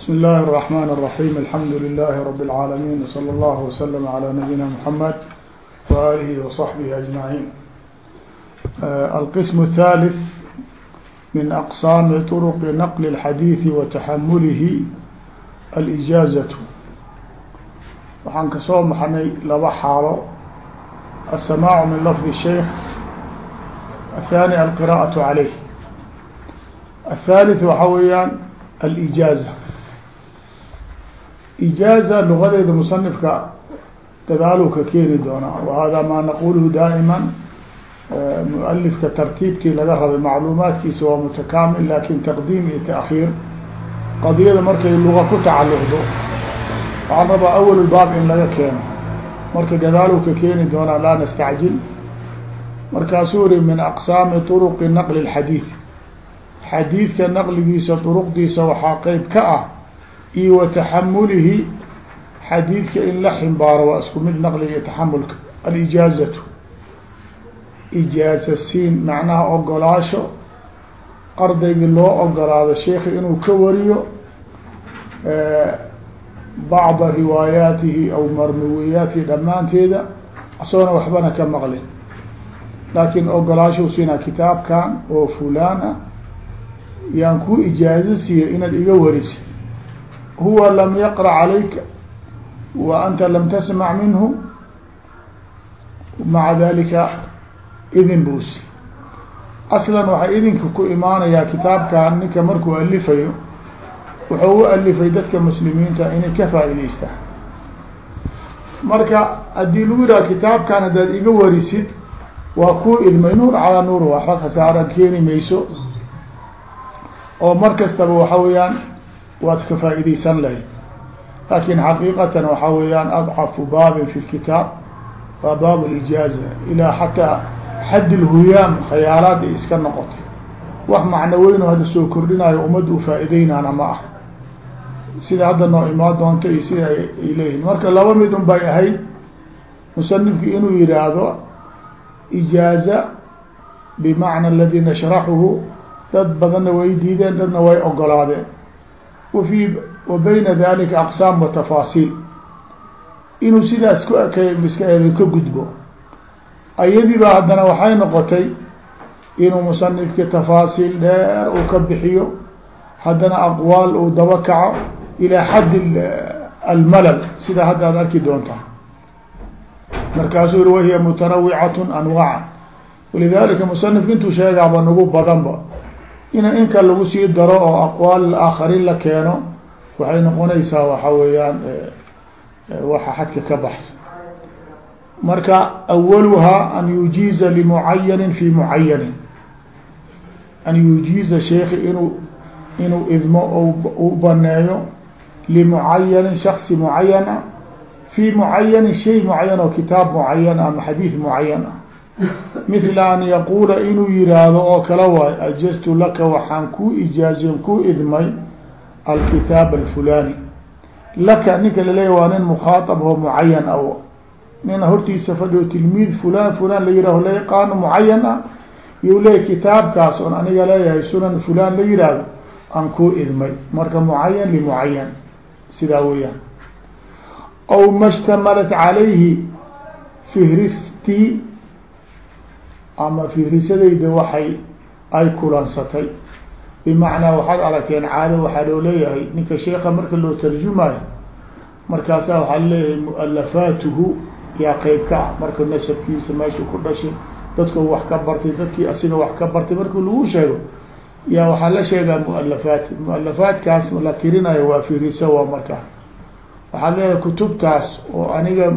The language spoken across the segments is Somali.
بسم الله الرحمن الرحيم الحمد لله رب العالمين وصلى الله وسلم على نبينا محمد وآله وصحبه أجمعين القسم الثالث من أقسام طرق نقل الحديث وتحمله الإجازة waxaan kasoo maxnay laba xaalo السماع من لفظ الشيخ الثاني القراءة عليه الثالث waxa weeyaan الإجازة ijaaza lugadeeda musanifka dadaalu ka keeni doonaa wahada maa naquluhu daa'iman mualifka tartiibkii laga rabay macluumaadkiisa waa mutakaamil laakin taqdiim iyo taakhiir qadiyada markay luga ku tacalluqdo waxaan rabaa awal baab in laga keeno. Marka gadaalu ka keeni doonaa laa nastacjil. Markaasuu uri min aqsaami turuqi naqli اlxadiid xadiidka naqligiisa duruqdiisa waxaa qeyb ka ah iyo wa taxamulihi xadiidka in la ximbaaro waa isku mid naqliga iyo taxamulka. Alijaazatu. Ijaaza siin macnaha ogolaasho. Ardaygii loo ogolaado sheekhi inuu ka wariyo bacda riwaayaatihi aw marmuwiyaatihi dhammaanteeda asoona waxbana ka maqlin. Laakiin ogolaasho siinaa kitaabkan oo fulaan ah yaan ku ijaazo siiyo inaad iga warisi huwa lam yaqra calayka wa anta lam tasmac minhu maca dalika idin buusi aslan waxay idinka ku imaanayaa kitaabkan ninka markuu alifayo wuxuu u alifay dadka muslimiinta inay ka faa'idaystaan marka haddii lagu yidhaha kitaabkan haddaad iga warisid waa ku idmay nuur calaa nuur waxba khasaara keeni mayso. Oo mar waxa weeyaan waad ka faaidaysan lahayd. Laakin xaqiiqatan waxa weeyaan adcafu baabin fi lkitaab waa baab اlijaaza ilaa xataa xad lhuyaam khayaalaad ay iska noqotay. Wax macno weyn oo hadda soo kordhinayo ummadda u faa'iideynaana ma ah. Sida hadda noo imaan doonto iyo sida ay leeyihiin marka laba mid un bay ahayd musanifki inuu yihaahdo ijaaza bimacna aladi nashraxuhu dad badanna way diideen dadna way ogolaadeen wafi wa dalika aqsaam wa tafaasiil inuu sidaas ku eedo ka gudbo ayadii baa haddana waxay noqotay inuu musanifka tafaasiil dheer uu ka bixiyo haddana aqwaal uu daba kaco ilaa xaddi almalal sida hadda aad arki doontaa markaasuu yihi wahiya mutanawicatun anwaaca walidalika musanifka intuu sheegaaba nagu badanba in inka lagu sii daro oo aqwaal aakharin la keeno waxay noqonaysaa waxa weeyaan waxa xadka ka baxsan. Marka awaluhaa an yujiiza limucayanin fi mucayanin an yujiiza sheeki inuu inuu idmo u baneeyo limucayanin shaksi mucayana fi mucayanin shay mucayan oo kitaab mucayan ama xadiid mucayan ah mila an yaquula inuu yihaahdo oo kala waayo ajaztu laka waxaan kuu ijaaziyon kuu idmay alkitaab alfulani laka ninka laleeya waa nin mukhaaab oo mucayan aw nina hortiisa fadhiyo tilmiid fulan fulan la yihahdo la yaqaano mucayan ah. You leeya kitaabkaas oon aniga leeyahay sunan fulan la yihahdo aan kuu idmay. Marka mucayan limucayan sidaa weyaan aw ma shtamalat calayhi fihristi ama fihrisadayda waxay ay kulansatay. Bimacnaa waxaad aragteen caado waxaa loo leeyahay ninka sheeka marka loo tarjumayo markaasaa waxaa leeyahay mualafaatuhu yaa qeyb ka ah marka nasabkiisa meesha ku dhashay dadku wax ka bartay dadkii asiga wax ka bartay markii lagu sheego yaa waxaa la sheegaa mualafaat mualafaatkaas la tirinayo waa fihriso waa markaa. Waxaad leeyahay kutubtaas oo aniga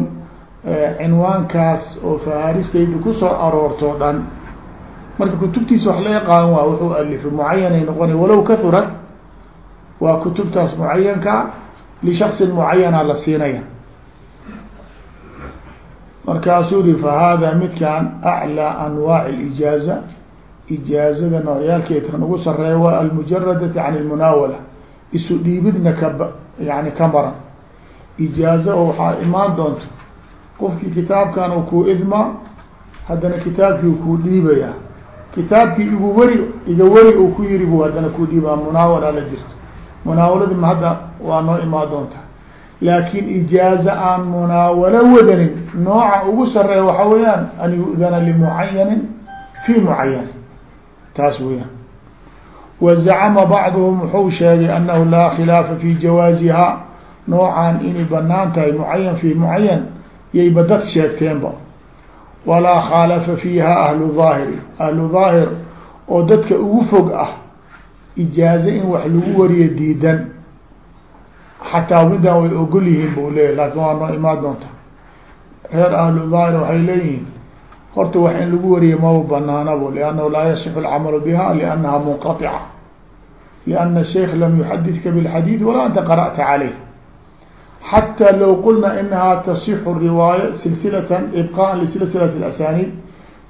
cinwaankaas oo fahaaristayda kusoo aroorto dhan marka kutubtiisa wax la yaqaan waa wuxuu alifay mucayanay noqona walow kahurad waa kutubtaas mucayanka lishaksin mucayana la siinaya markaasuu ri fahada midkan aclىa anwaac اlijaaza ijaazada noocyaalkeed kan ugu sareeya waa almujaradati can اlmunaawala isu dhiibidna ka yani ka maran ijaaza oo waxaa imaan doonto qofkii kitaabkan kuu idmaa haddana kitaabkii kuu dhiibaya. Kitaabkii igu weri iga weri uu ku yiri bu haddana ku dhiibaa. Munaawala la jirto. Munaawaladi hadda waa noo imaa doonta. Laakin ijaaza aan munaawalo wadanin nooca ugu sareeya waxa weeyaan an yu'dana limucayanin fi mucayan taas weyaan wazacama bacduhum wuxuu sheegay anahu laa khilaafa fi jawaaziha noocan inay bannaan tahay mucayan fi mucayan yayba dad sheegteenba. Walaa khaalafa fiiha ahlu daahiri ahlu daahir oo dadka ugu fog ah ijaaze in wax lagu wariyo diidan. Xataa midan way ogol yihiin bu leeyahy laakin waa noo imaan doonta. Reer ahlu daahir waxay leeyihiin horta wax in lagu wariyo maba banaanabo liannahu laa yasixu alcamalu biha liannaha munqaطica lianna sheikh lam yuxadidka bilxadiid walaa anta qara'ta caleyh xatى low qulna inaha tasixu riwaaya silsilatan ibqaan lisilsilat اlasaniid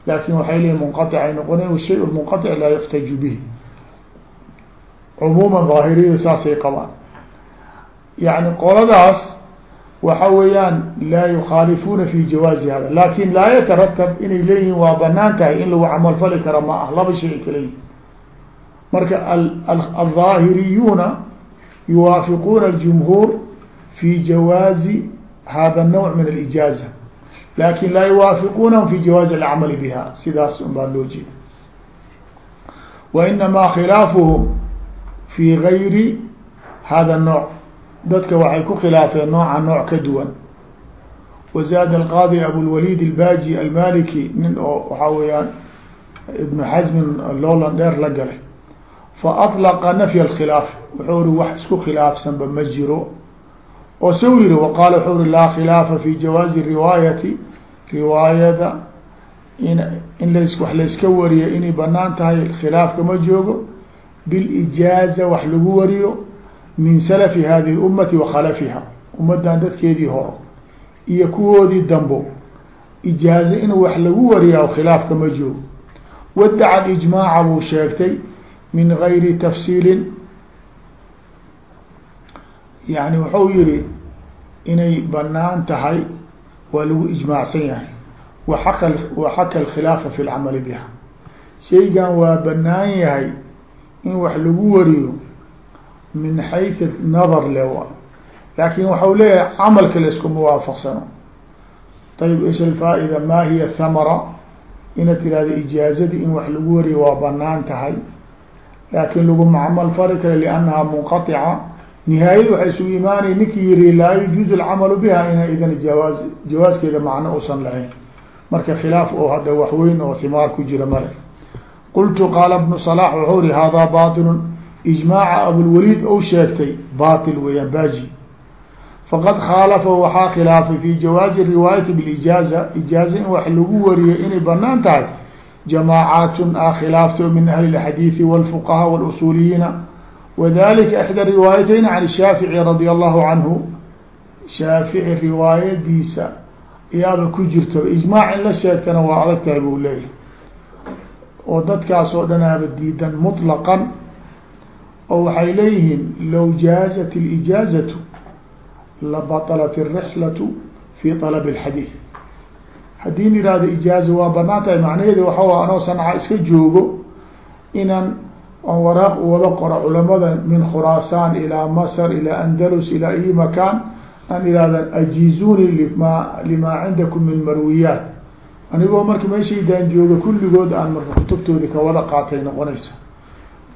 lakin waxay leeyihin munqaطic ay noqoneen shay munqaطic laa yuxtaju bihi cumuuma daahiriyada saasay qabaan yani qoladaas waxa weeyaan laa yukhaalifuuna fi jawaazi hada lakin laa yataratab inay leeyihiin waa banaan tahay in lagu camalfali kara ma ah laba shay ay kala yihin marka alظaahiriyuuna yuwaafiquuna اjumhuur fi jawaazi hada الnوع min اlijaaza lakin laa yuwaafiqunahum fi jawaazi alcamali biha sidaas un baa loo jeeda wainamaa khilaafuhum fi gayri hada الnوع dadka waxay ku khilaafeen nooca nooc ka duwan wazaad alqaadi abulwalid albaji almaliki nin oo waxaa weeyaan ibnu xasmin lowlan dheer la galay faطlaqa nafy اlkhilaaf wuxuu ri wax isku khilaafsanba ma jiro oo sw yihi waqaala wuxuu ri laa khilaafa fi jawaazi riwaayati riwaayada in in las wax layska wariyo inay bannaan tahay khilaafka ma joogo bilijaaza wax lagu wariyo min salafi hadihi ummati wa khalafiha ummaddan dadkeedii horo iyo kuwoodii dambo ijaaze in wax lagu wariya khilaafka ma joogo. Wadaca ijmaaca buu sheegtay min gayri tafsiilin yani wuxuu yihi inay bannaan tahay waa lagu ijmaacsan yahay. Waaka waxaka alkhilaafa fi lcamali biha. Shaygan waa banaan yahay in wax lagu wariyo min xayث nadar le laakin waxau leeyahay camalka la iskuma waafaqsano ayb ish alfaa'ida ma hiya thamara? Ina tirahdo ijaazadii in wax lagu wariyo waa bannaan tahay. Laakin laguma camal fari karo liannaha munqaطica nihaayad waxay isugu imaanay ninkii yiri laa yajuuzu alcamalu biha ina idan jawaaz jawaazkeeda macno usan lahayn marka khilaaf oo hadda wax weyn oo himaar ku jira male qultu qaala bnu صlaح wuxuu ri hada baطil ijmaaca abulwaliid ou sheegtay baطil weeyaan baji faqad khaalafahu waxaa khilaafay fi jawaazi riwaayati bilijaaza ijaaza in wax lagu wariyo inay banaan tahay jamaacaatun a khilaafto min ahli اxadiiثi wاlfuqaha wاlusuuliyiina wadalika ixdى riwaayatayn can shaafici radi allahu canhu shaafici riwaayadiisa iyaaba ku jirto ijmaac in la sheegtana waa adag tahay buu leeyahy oo dadkaas oo dhan aaba diidan muطlaqan oo waxay leeyihiin low jaazat اlijaazatu labaطlat الrixlaةu fi طalab الxadiid haddii n ihahdo ijaaza waa banaan tahay macnaheedi waxaa anoo sanca iska joogo inaan on waraaq wada qoro culamada min khuraasaan ilaa masr ilaa andalus ilaa ayi makaan an ihahda ajiizuni lima limaa cindakum min marwiyaat. Anigoo marka meeshaydaan jooga kulligood aan marka kutubtoodi ka wada qaatay noqonaysa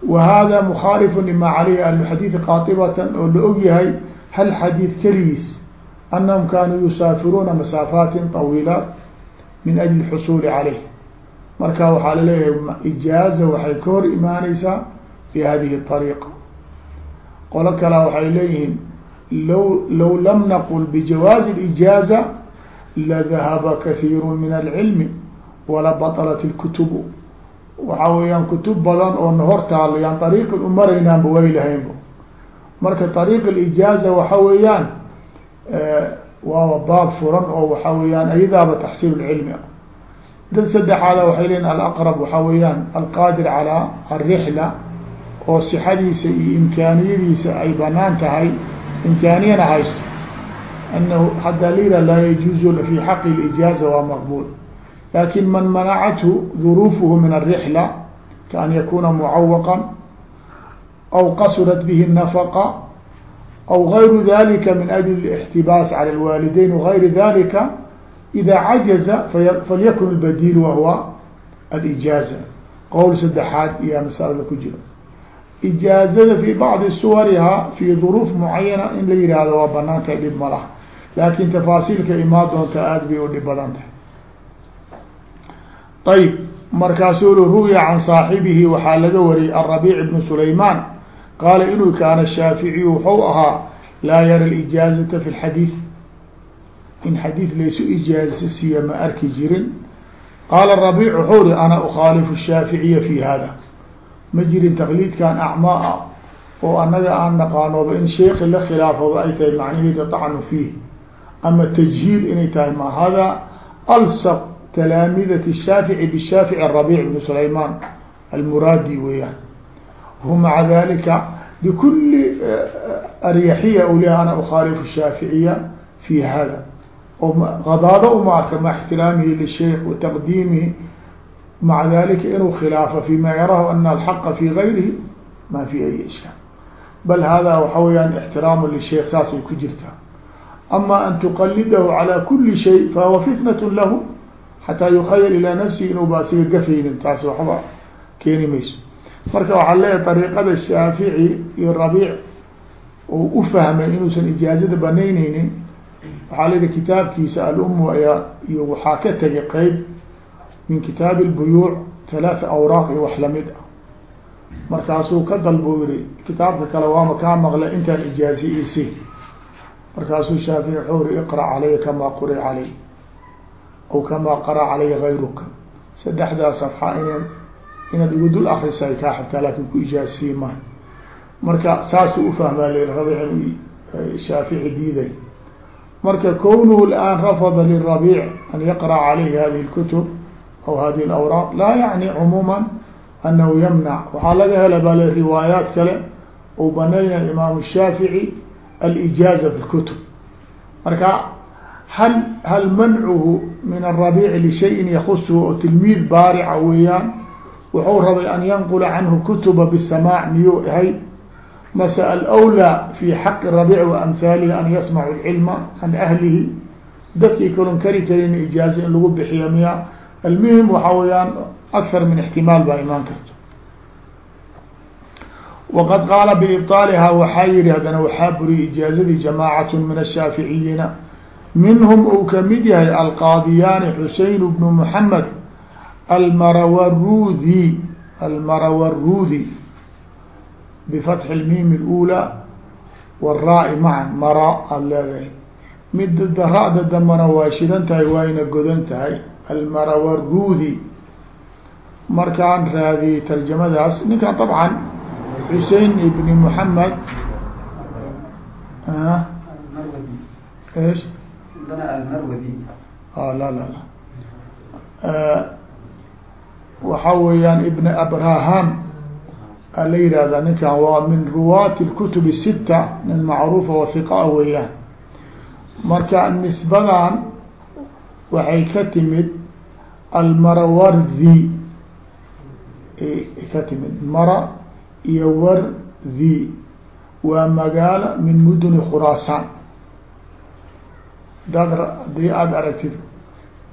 wa hada mukhaalifu lima caleyhi ahluxadiid qaatibatan oo la og yahay hal xadiid keligiis anahum kaanuu yusaafiruuna masaafaatin طawiilaat min ajli xusuuli caleyh marka waxaa laleeyahay ijaaza waxay ka hor imaaneysaa fi hadihi طariiqa qolo kalea waxay leeyihiin low low lam naqul bijawaazi اlijaaza ladahaba kahiiru min alcilmi wala baطlat اlkutubu waxaa weeyaan kutub badan oo na hor taalo yaan ariiqi u maraynaanba way lahaynba marka ariiq اlijaaza waxa weeyaan waaba baab furan oo waxa weeyaan ayadaaba taxsiil cilmi ah dad saddexaada waxay leeyiin alaqrab waxaa weeyaan alqaadir calaa alrixla oo sixadiisa iyo imkaaniyadiisa ay bannaan tahay imkaaniyana haysto. Anahu haddaa layihah laa yajuuzu fi xaqi lijaaza waa maqbuul laakin man manacathu duruufuhu min alrixla kaan yakuna mucawaqan aw qasurat bihi nafaqa aw gayru dalika min ajli ixtibaas cala lwaalideyn wagayri dalika ida cajaza falyakun اlbadiil wahuwa alijaaza qowl saddexaad iyaa masalada ku jira ijaazada fi bacdi suwariha fi duruuf mucayana in la yihahdo waa bannaan tahay dhib ma laha laakin tafaasiilka imaa doonta aada bay u dhib badan tahay ayb markaasuu ru'ya can saaxibihi waxaa laga wariyey alrabiic ibnu sulaymaan qaala inuu kaana shaaficiyu wuxuu ahaa laa yara lijaazata fi lxadiid in xadiid laysu ijaaza siiya ma arki jirin. Qaala rabiic wuxuu ri ana ukhaalifu shaaficiya fi hada ma jirin taqliidkan acmaa ah oo annaga aan naqaanoba in sheeki la khilaafaba ay tahay macnaheeda طacnu fiih ama tajhiil inay tahay ma hada alsaq talaamidati shaafici bishaafici rabiic bn sulaymaan almuraadi weeyaan. Hu maca dalika bikuli aryaxiya u ana ukhaalifu shaaficiya fi hada qadaado uma arka ma ixtiraamihi lisheikh wa taqdiimihi maca dalika inuu khilaafo fima yarahu ana alxaqa fi gayrihi ma fi ay ishkaal bal hada waxa weyaan ixtiraamu lisheikh saasay ku jirtaa ama an tuqalidahu calى kuli shay fahuwa fitnat lahu xataa yukhayal ilaa nafsihi inuu ba asiga gafaynin taas waxba keeni mayso marka waxaa leeyahay ariiqada shaafici iyo rabiic uu ufahmay inuusan ijaazada banayneynin waxaa leeyahy kitaabkiisa alum iyo waxaa ka tegay qeyb min kitaabi اlbuyuuc talaata awraaq iyo wax la mid ah. Markaasuu ka dalbo yihi kitaabka kale waama kaa maqla intaan ijaazi isi markaasuu shaafici wuxuu ri iqra calaya kamaa quri calay aw kamaa qara calaya gayruka saddexdaa safxa ina inaad igu dul akrisay kaa xigtaa laakin ku ijaazsiye ma marka saasuu ufahmaa l rabic shaafici diiday marka kownuhu laan rafada lirabiic an yaqra calayhi hadihi اlkutub aw hadihi اlawraaq laa yacni cumuuma anahu yamnac waxaa laga hela bale riwaayaat kale uu banaynaya imaamu shaafici alijaaza fi kutub marka hal hal mancuhu min arabiic lishayin yakusuhu oo tilmiid baarica weeyaan wuxuu rabay an yanqula canhu kutuba bisamaac miyuu ahay mase alwlaa fi xaqi rabiic wa amhaalihi an yasmacu lcilma can ahlihi dadkii kalon kari karin ijaaza in lagu bixiya miya almuhim waxa weeyaan akar min ixtimaal baa imaan karto waqad qaala biibطaaliha waxaa yihi haddana waxaa buriyay ijaazadii jamaacat min ashaaficiyiina minhum uu ka mid yahay alqaadiyaani xusein bnu muxamed almarawarudi almarawarudi bifatxi lmiim اlأulى wاraa macan mara aad leedahay midda ra-da dambana waa shidan tahay waayna godan tahay almarawarudi markaan raadiyey tarjamadaas ninkan طabcan xusein ibni muxamed ايش la la la waxa weeyaan ibn abraham a la yihahdaa ninkan waa min ruwaati اkutub sita nin macruufa wa hiqa weeyaan. Marka nisbadan waxay ka timid almarawardi. Ka timid mara iyo wardi. Waa magaalo min muduni khuraasaan adaad haddii aada aragtid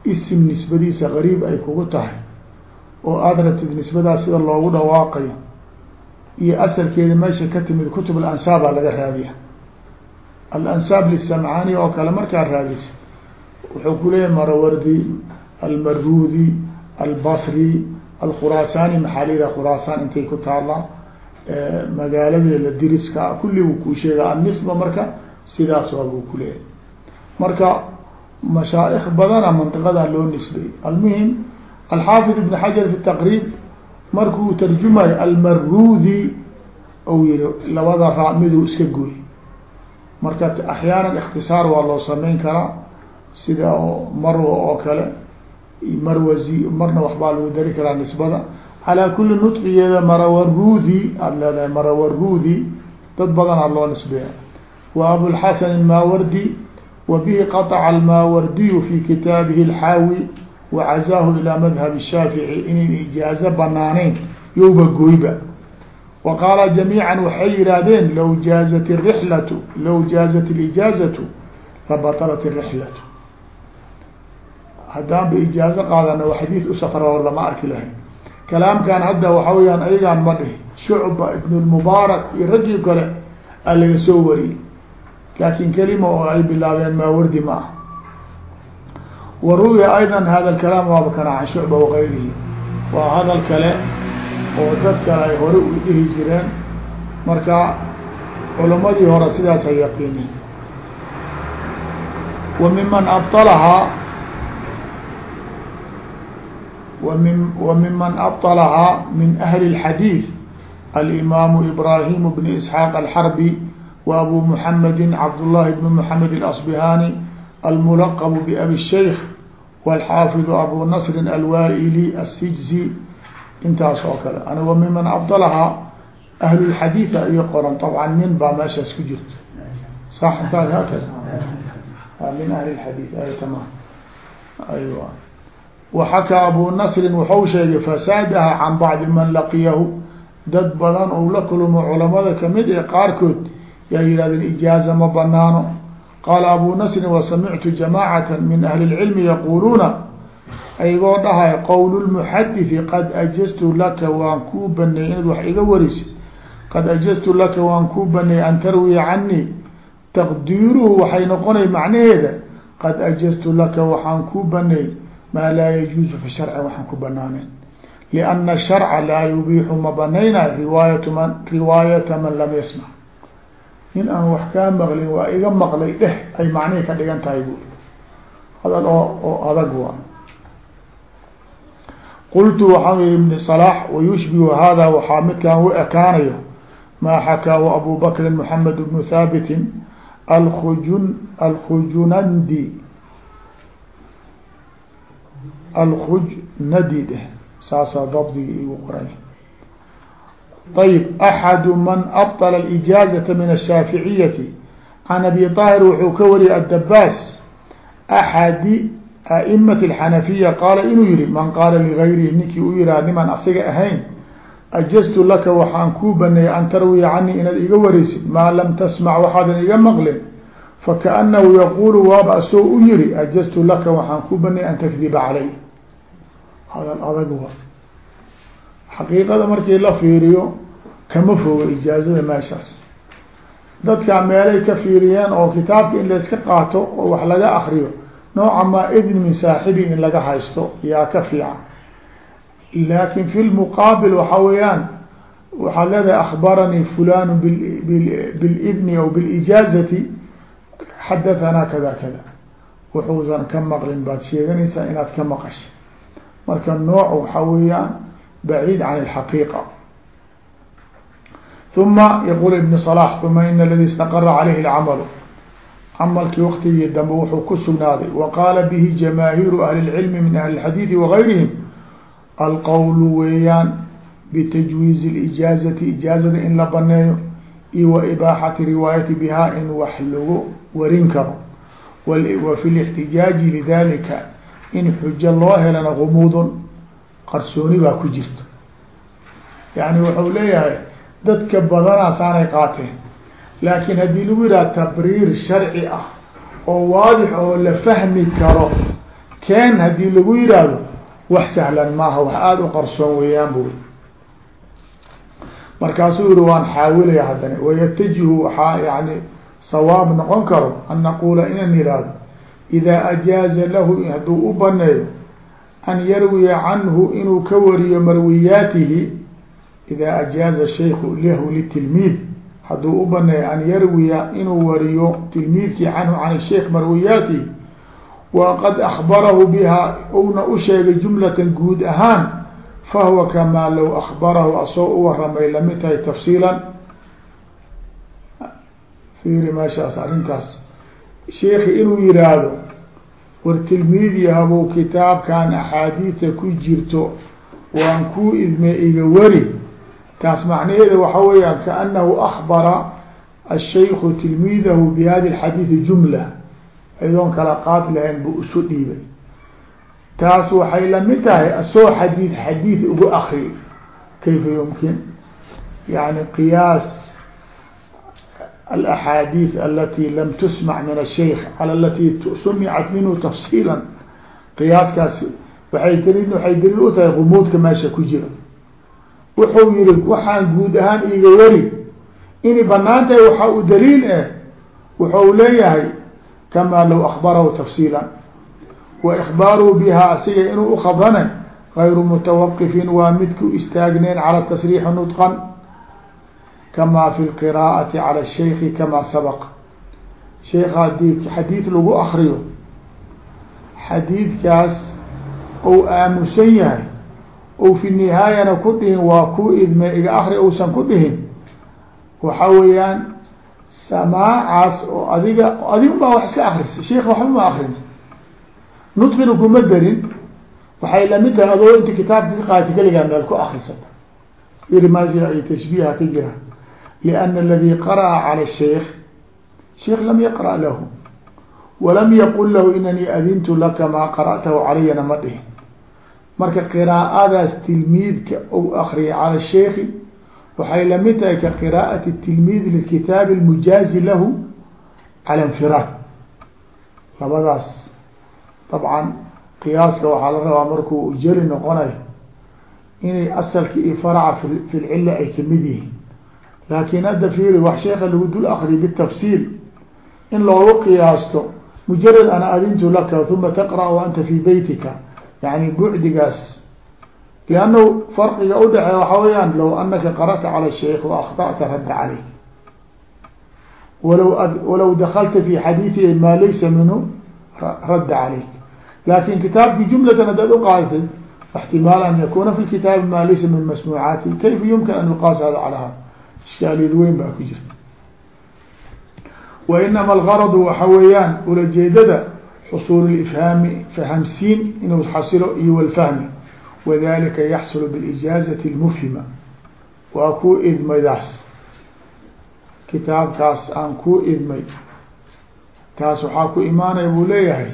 isim nisbadiisa qariib ay kugu tahay oo aada ragtid nisbadaa sida loogu dhawaaqayo iyo asalkeeda meesha ka timid kutub alansaabaa laga raadiya. Alansaab lisamcaani oo kale markaa raadisa wuxuu kuleeyahay marawardi almarudi albasri alkhuraasaani maxaa la yihaha khuraasaan intay ku taallaa magaaladeeda diriska kulli buu kuu sheega annisba marka sidaas waa buu kuleeyahay marka mashaaik badana mantiqadaa loo nisbay. Almuhim alxaafid ibn xajar fi taqriib markuu tarjumayo almarudi ou yihi labada raa miduu iska gooy marka axyaanan ikhtisaar waa loo sameyn karaa sida marwa oo kale marwazi marna waxbaa lagu dari karaa nisbada. Calaa kuli nudqigeeda marawarudi aada leedahay marawarudi dad badanaa loo nisbeeya. Wa abulxasan almaawardi wa bihi qaطca almaawardiyu fi kitaabihi alxaawi wacazaahu ilaa madhab shaafici inayn ijaazo banaaneyn yowba gooyba wa qaala jamiican waxay yihaahdeen law jaazat rixlatu law jaazat lijaazatu labatalat rixlatu haddaan ba ijaazo qaadana wa xadiid usafra lama arki lahayn kalaamkan hadda waxa weyaan ayagaan ma dhihi shucba ibn lmubaarak iyo raggii kale a laga soo wariyey laakin kelima oo ay bilaabeen maawardi ma waruwiya ayda hada kalaam waaba kana can shucba waqayrihi waa hadal kale oo dadka ay hore u dhihi jireen marka culamadii hore sidaas ay yaqiiniin wa miman abalahaa wmin wamiman abalahaa min ahli اlxadiid alimaamu ibraahimu bn isxaaq alxarbi wa abu muxamedi cabdullahi bn muxamed اlasbihaani الملقب بأبي الشيخ والحافظ أبو نصر الوائلي السجزي intaas oo kale anigo miman abdalahaa ahlulxadiid iyo qoran طabcan nin baa meeshaas ku jirto sax intaas haakada min ahli lxadiid ay tamam aywa waxakaa abu nasrin waxau sheegay fasaadaha can bacdi man laqiyahu dad badan ou la kulmo culamada kamid ee qaarkood yaa yihahdeen ijaaza ma banaano qaala abu nasrin wasamictu jamaacata min ahli اlcilmi yaquluuna aygoo dhahay qowl lmuxadiثi qad ajaztu laka waan kuu baneeyey inaad wax iga warisid qad ajaztu laka waan kuu baneeyey an tarwiya canii taqdiiruhu waxay noqonay macnaheeda qad ajaztu laka waxaan kuu baneey maa laa yajuuzu fi sharci waxaan ku banaaneyn lianna sharca laa yubiixu ma banaynayo riwaayata man lam yasmac nin aan wax kaa maqlin waa iga maqlay dheh ay macnihii ka dhigan tahay bu hadal oo oo adag waa qultu waxaan yihi ibn صلاح wayushbihu hada waxaa midkaan u ekaanayo maa xakaahu abu bakrin mحamed bnu haabiti alkujun alkhujunandi alkhujnadi dheh saasaa dabdigi igu qoray ayb axadu man abطla اlijaazaةa min الshaaficiyati can abi طaahir wuxuu ka wariyay addabaas axadi a'imat alxanafiya qaala inuu yihi man qaala ligayrihi ninkii u yihaha niman asiga ahayn ajaztu laka waxaan kuu baneeyay an tarwiya canii inaad iga wareysid maa lam tasmac waxaadan iga maqlin fakaanahu yaqulu waaba asoo u yihi ajaztu laka waxaan kuu baneeyay an takdiba calay hadal adag wa xaqiiqada markii la fiiriyo kama foga ijaazada meeshaas. Dadkaa meelay ka fiiriyeen oo kitaabka in layska qaato oo wax laga akriyo nooca maa idn min saaxibi in laga haysto yaa ka fiican. Laakin fi lmuqaabil waxa weeyaan waxaad leedahay akbaranii fulan bilidni aw bilijaazati xadahanaa kada kada wuxuusan ka maqlin baad sheeganaysaa inaad ka maqashay. Marka nooc waxa weeyaan baciid can alxaqiiqa uma yaqul ibn صلاح uma in aladi istaqara calayhi اlcamalu camalkii waktigii dambe wuxuu ku sugnaaday wa qaala bihi jamaahiiru ahli اlcilmi min ahli اlxadiidi wagayrihim alqowlu weeyaan bitajwiizi اlijaazati ijaazada in la baneeyo iyo wa ibaaxati riwaayati bihaa in wax lagu warin karo wa fi lاxtijaaji lidalika in xujo loo helana gumuudun qarsooni baa ku jirta. Yani wuxuu leeyahay dadka badanaa saanay qaateen. Laakiin haddii lagu yidhaha tabriir sharci ah oo waadix oo la fahmi karo keen haddii lagu yidhaahdo wax sahlan maaha wax aada u qarsoon weeyaan buri markaasuu yihi waan xaawilaya haddana wayatajihu waxaa yani sawaab noqon karo an naquula inan yihahdo idaa ajaaza lahu hadduu u baneeyo an yarwiya canhu inuu ka wariyo marwiyaatihi idaa ajaaza shayku lahu litilmiid. Hadduu u baneeyo an yarwiya inuu wariyo tilmiidkii canhu can sheikh marwiyaatihi waqad akbarahu biha una u sheegay jumlatan guud ahaan fahuwa kamaa low akbarahu asoo u waramay la mid tahay tafsiilan. Fiiri meeshaas inuu yihaahdo war tilmiidi habuu kitaabkan axaadiida ku jirto waan kuu idme iga wari. Taas macnaheeda waxa weeyaan kaanahu akbara ashayku tilmiidahu bi hadi jumla. Idoon kala qaad lahayn buu isu dhiibay. Taas waxay la mid tahay asoo xadiid xadiid ugu akriyo kayfa yumkin? Yani qiyaas alaxaadiid alati lam tusmac min ashaykh cala alati sumicat minhu tafsiila qiyaaskaas waay daliil waxay daliil u tahay gumuudka meesha ku jira wuxuu yihi waxaan guud ahaan iiga wari inay bannaan tahay waxaa u daliil eh wuxuu leeyahay kamaa low tafsiila wa ikbaaruhu biha asiga inuu ukhabrana gayru mutawaqifin waa mid ku istaagneyn cala tasriixi nudqan kama fi lqiraa'ati cala shaykhi kama sabaq sheika haddii xadiid lagu akriyo xadiidkaas ou aamusan yahay ou fi nihaayana ku dhihin waa ku idme iga akri uusan ku dhihin waxa weeyaan samaacaas oo adiga adiga baa wax iska akrisa sheika waxba ma akrin nudqina kuma darin waxay la mid tahay adoo inta kitaabka ka qaati keligaa meel ku akrisata iri maasi ay tashbiiha liana aladi qara'a cala shaykh sheikh lam yaqra' lahu walam yaqul lahu inanii adintu laka maa qara'tahu calayana ma dhihin marka qiraa'adaas tilmiidka ou akriyay cala sheikhi waxay la mid tahay ka qiraa'ati tilmiid likitaabi lmujaazi lahu cala infiraad labadaas dabcan qiyaaska waxaa la rabaa markuu jeli noqonayo inay asalki iyo faraca fi lcila ay ka mid yihiin laakin hadda fiiri wax sheeka lagu dul akriyo bitafsiil in loogu qiyaasto mujarad ana adintu laka uma taqra' anta fi beytika yani bucdigaas liannahu farqiga udhaxeeya waxaa weyaan law anaka qara'ta cala shaykh waaakhta'ta radda caleyk walaw walaw dakalta fi xadiidihi maa laysa minhu radda caleyk laakin kitaabki jumlatan haddaad uqaadatay ixtimaal an yakuna fi kitaabi maa laysa min masmuucaati. Kayfa yumkin an yuqaas hada cala hada ishkaaliyad weyn baa ku jirta. Wa inama algaradu waxa weeyaan ulajeedada xusuul ifhaami fahamsiin inuu xasilo iyo walfahmi. Wadalika yaxsulu biاlijaazati اlmufhima waa kuu idmaydaas kitaabkaas aan kuu idmay taas waxaa ku imaanaya buu leeyahay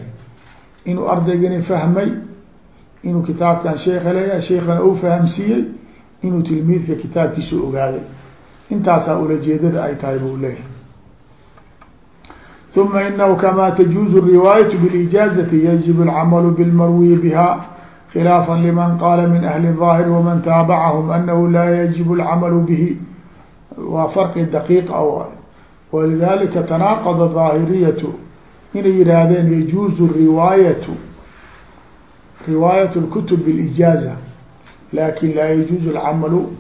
inuu ardaygani fahmay inuu kitaabkan sheeka leeyahay sheekana u fahamsiiyey inuu tilmiidka kitaabkiisa ogaaday intaasaa ulajeedada ay tahay bu leeyahy uma inahu kama tajuuzu riwaayatu bilijaazati yajibu alcamalu bilmarwi biha khilaafan liman qaala min ahli daahir waman taabacahum anahu laa yajibu alcamalu bihi. Waa farqi daqiiq ah a ah. walidalika tanaaqada daahiriyatu inay yihaahdeen yajuuzu riwaayatu riwaayat lkutub bilijaaza laakiin laa yajuuzu alcamalu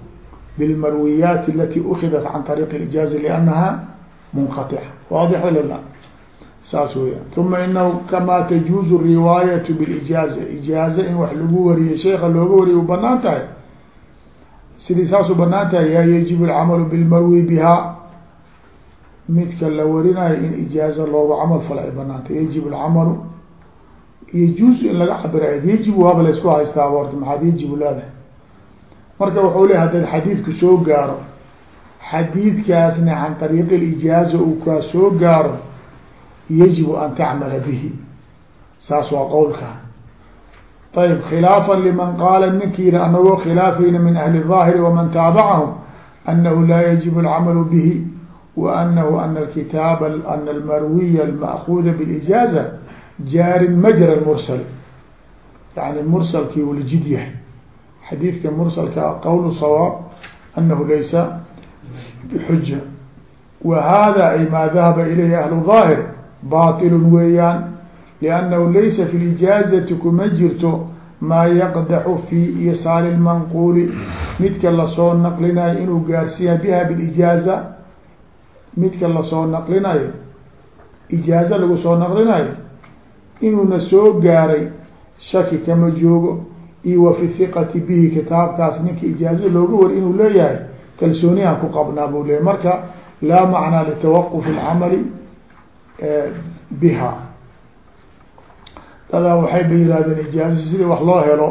bilmarwiyaati alati ukidat can طariiq اlijaaza liannaha munqaطica waadix lila saas weya uma inahu kama tajuuzu riwaayatu bilijaaza ijaaza in wax lagu wariyo sheeka looga wariyo u banaan tahay sidii saas u banaan tahay yaa yajibu alcamalu bilmarwi biha midka la warinayo in ijaaza loogu camal falo ay banaantay yajib alcamalu yajuuzu in laga cabirayo yajibu waaba laysku haystaa orta maxaad yajibu leedahay marka wuxuu le hadaad xadiidku soo gaaro xadiidkaasna can طariiqi اlijaaza uu kaa soo gaaro yajibu an tacmala bihi saas waa qowlka ayb khilaafa liman qaala ninki yihi anagoo khilaafayna min ahli الظaahiri waman taabacahum anahu laa yajibu alcamalu bihi wa anahu ana kitaab ana almarwiya alma'kuuda bilijaaza jaarin majra mursal yani mursalkii uu lajid yahay xadiidka mursalka qowl sawaab anahu laysa bxuja wa hada ay maa dahaba ilayhi ahlu ظaahir baطil weeyaan liannahu laysa fi lijaazati kuma jirto maa yaqdaxu fi yasaari lmanquuli midka la soo naqlinayo inuu gaarsiiya biha bilijaaza midka la soo naqlinayo ijaaza lagu soo naqlinayo inuuna soo gaaray shaki kama joogo iyo fi iqati bihi kitaabkaas ninka ijaaza looga wari inuu leeyahay kalsoonihan ku qabnaa buu leeyahy marka laa macnaa litawaquf alcamali eh, biha. Dadaa waxayba yihaahdeen ijaazo sidii wax loo helo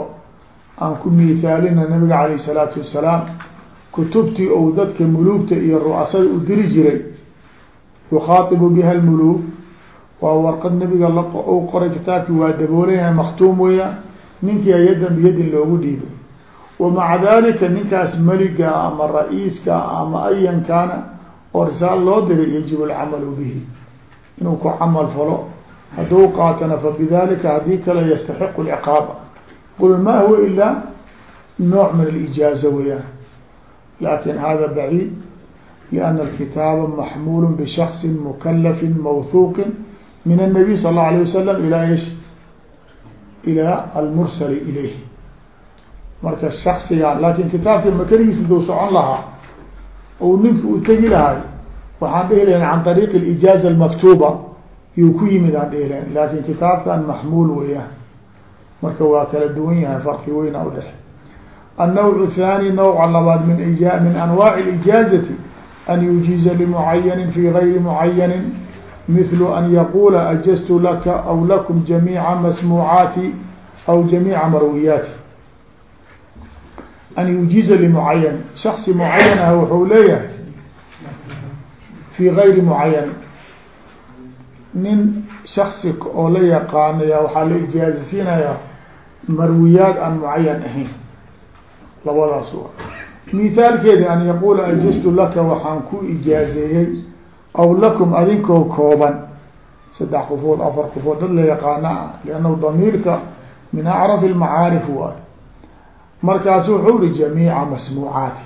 aan ku miithaalina nabiga alayh salaatu wasalaam kutubtii ou dadka muluugta iyo ruasada u diri jiray. Yukhaatibu biha almuluug waa warqad nabiga la u qoray kitaabkii waa daboolanyahay makhtuum weeyaan ninkia yadan biyadin loogu dhiibay wamaca dalika ninkaas meliga ama ra'iiska ama ayan kaana oo risaal loo diray yajibu alcamalu bihi. Inuu ku camal falo hadduu qaatana fabidalika haddii kale yastaxiqu lciqaaba qul ma huwa ilaa nooc min alijaaza weyaan laakiin hada baciid liana alkitaaba maxmuulu bishaksin mukalafin mawhuuqin min annabiy sal اllau alay wasalam ilaa ish ilaa almursali ilayh marka shaksiga laakin kitaabkii makanigiisa duu socon lahaa ou ninki uu tegi lahay waxaan dhihi lahayn can طariiq اlijaaza almaktuba yuu ku yimid aan dhihi lahayn lakin kitaabkan maxmuul weyaan marka waa kala duwan yahay farqi weyna udhexe النوع الثاني نوع labaad min min أنواع الإجاaزة أن يuجiزa لمعين في غyri معين mثl an yaqula ajstu laka aw lakum jamiica masmuucaati aw jamiica marwiyaati an yujiza lmucayan shaksi mucayan ah wuxuu leeyahay fi gayri mucayan nin shaksi oo la yaqaanaya waxaa la ijaazisiinayaa marwiyaad aan mucayan ahayn. Labadaas mithaalkeeda an yaqula ajastu laka waxaan ku ijaazeeyey aw lakum adinkoo kooban saddex qofood afar qofood dad la yaqaana ah liannahu damiirka min acraf ilmacaarif waay markaasu wuxuu ri jamiica masmuucaati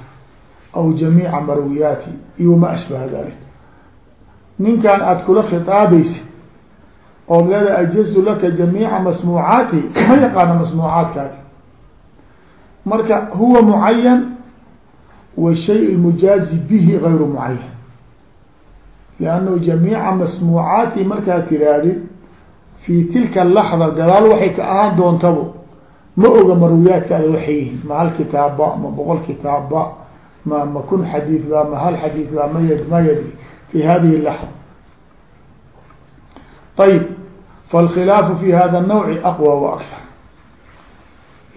aw jamiica marwiyaati iyo ma ashbaha dalik ninkan aada kula khitaabaysa ood leeda ajaztu laka jamiica masmuucaati ma yaqaana masmuucaadkaadi marka huwa mucayan wa shay mujaazi bihi gayru mucayan liannahu jamiica masmuucaati markaad tirahdid fi tilka laxda gadaal waxay ka ahaan doontabo ma oga marwiyaadkaada waxay yihiin ma hal kitaabba ma boqol kitaabba ma ma kun xadiid ba ma hal xadiid ba ma y ma yadri fi hadihi laxda ayib falkhilaafu fi hada nawci aqwى wa akar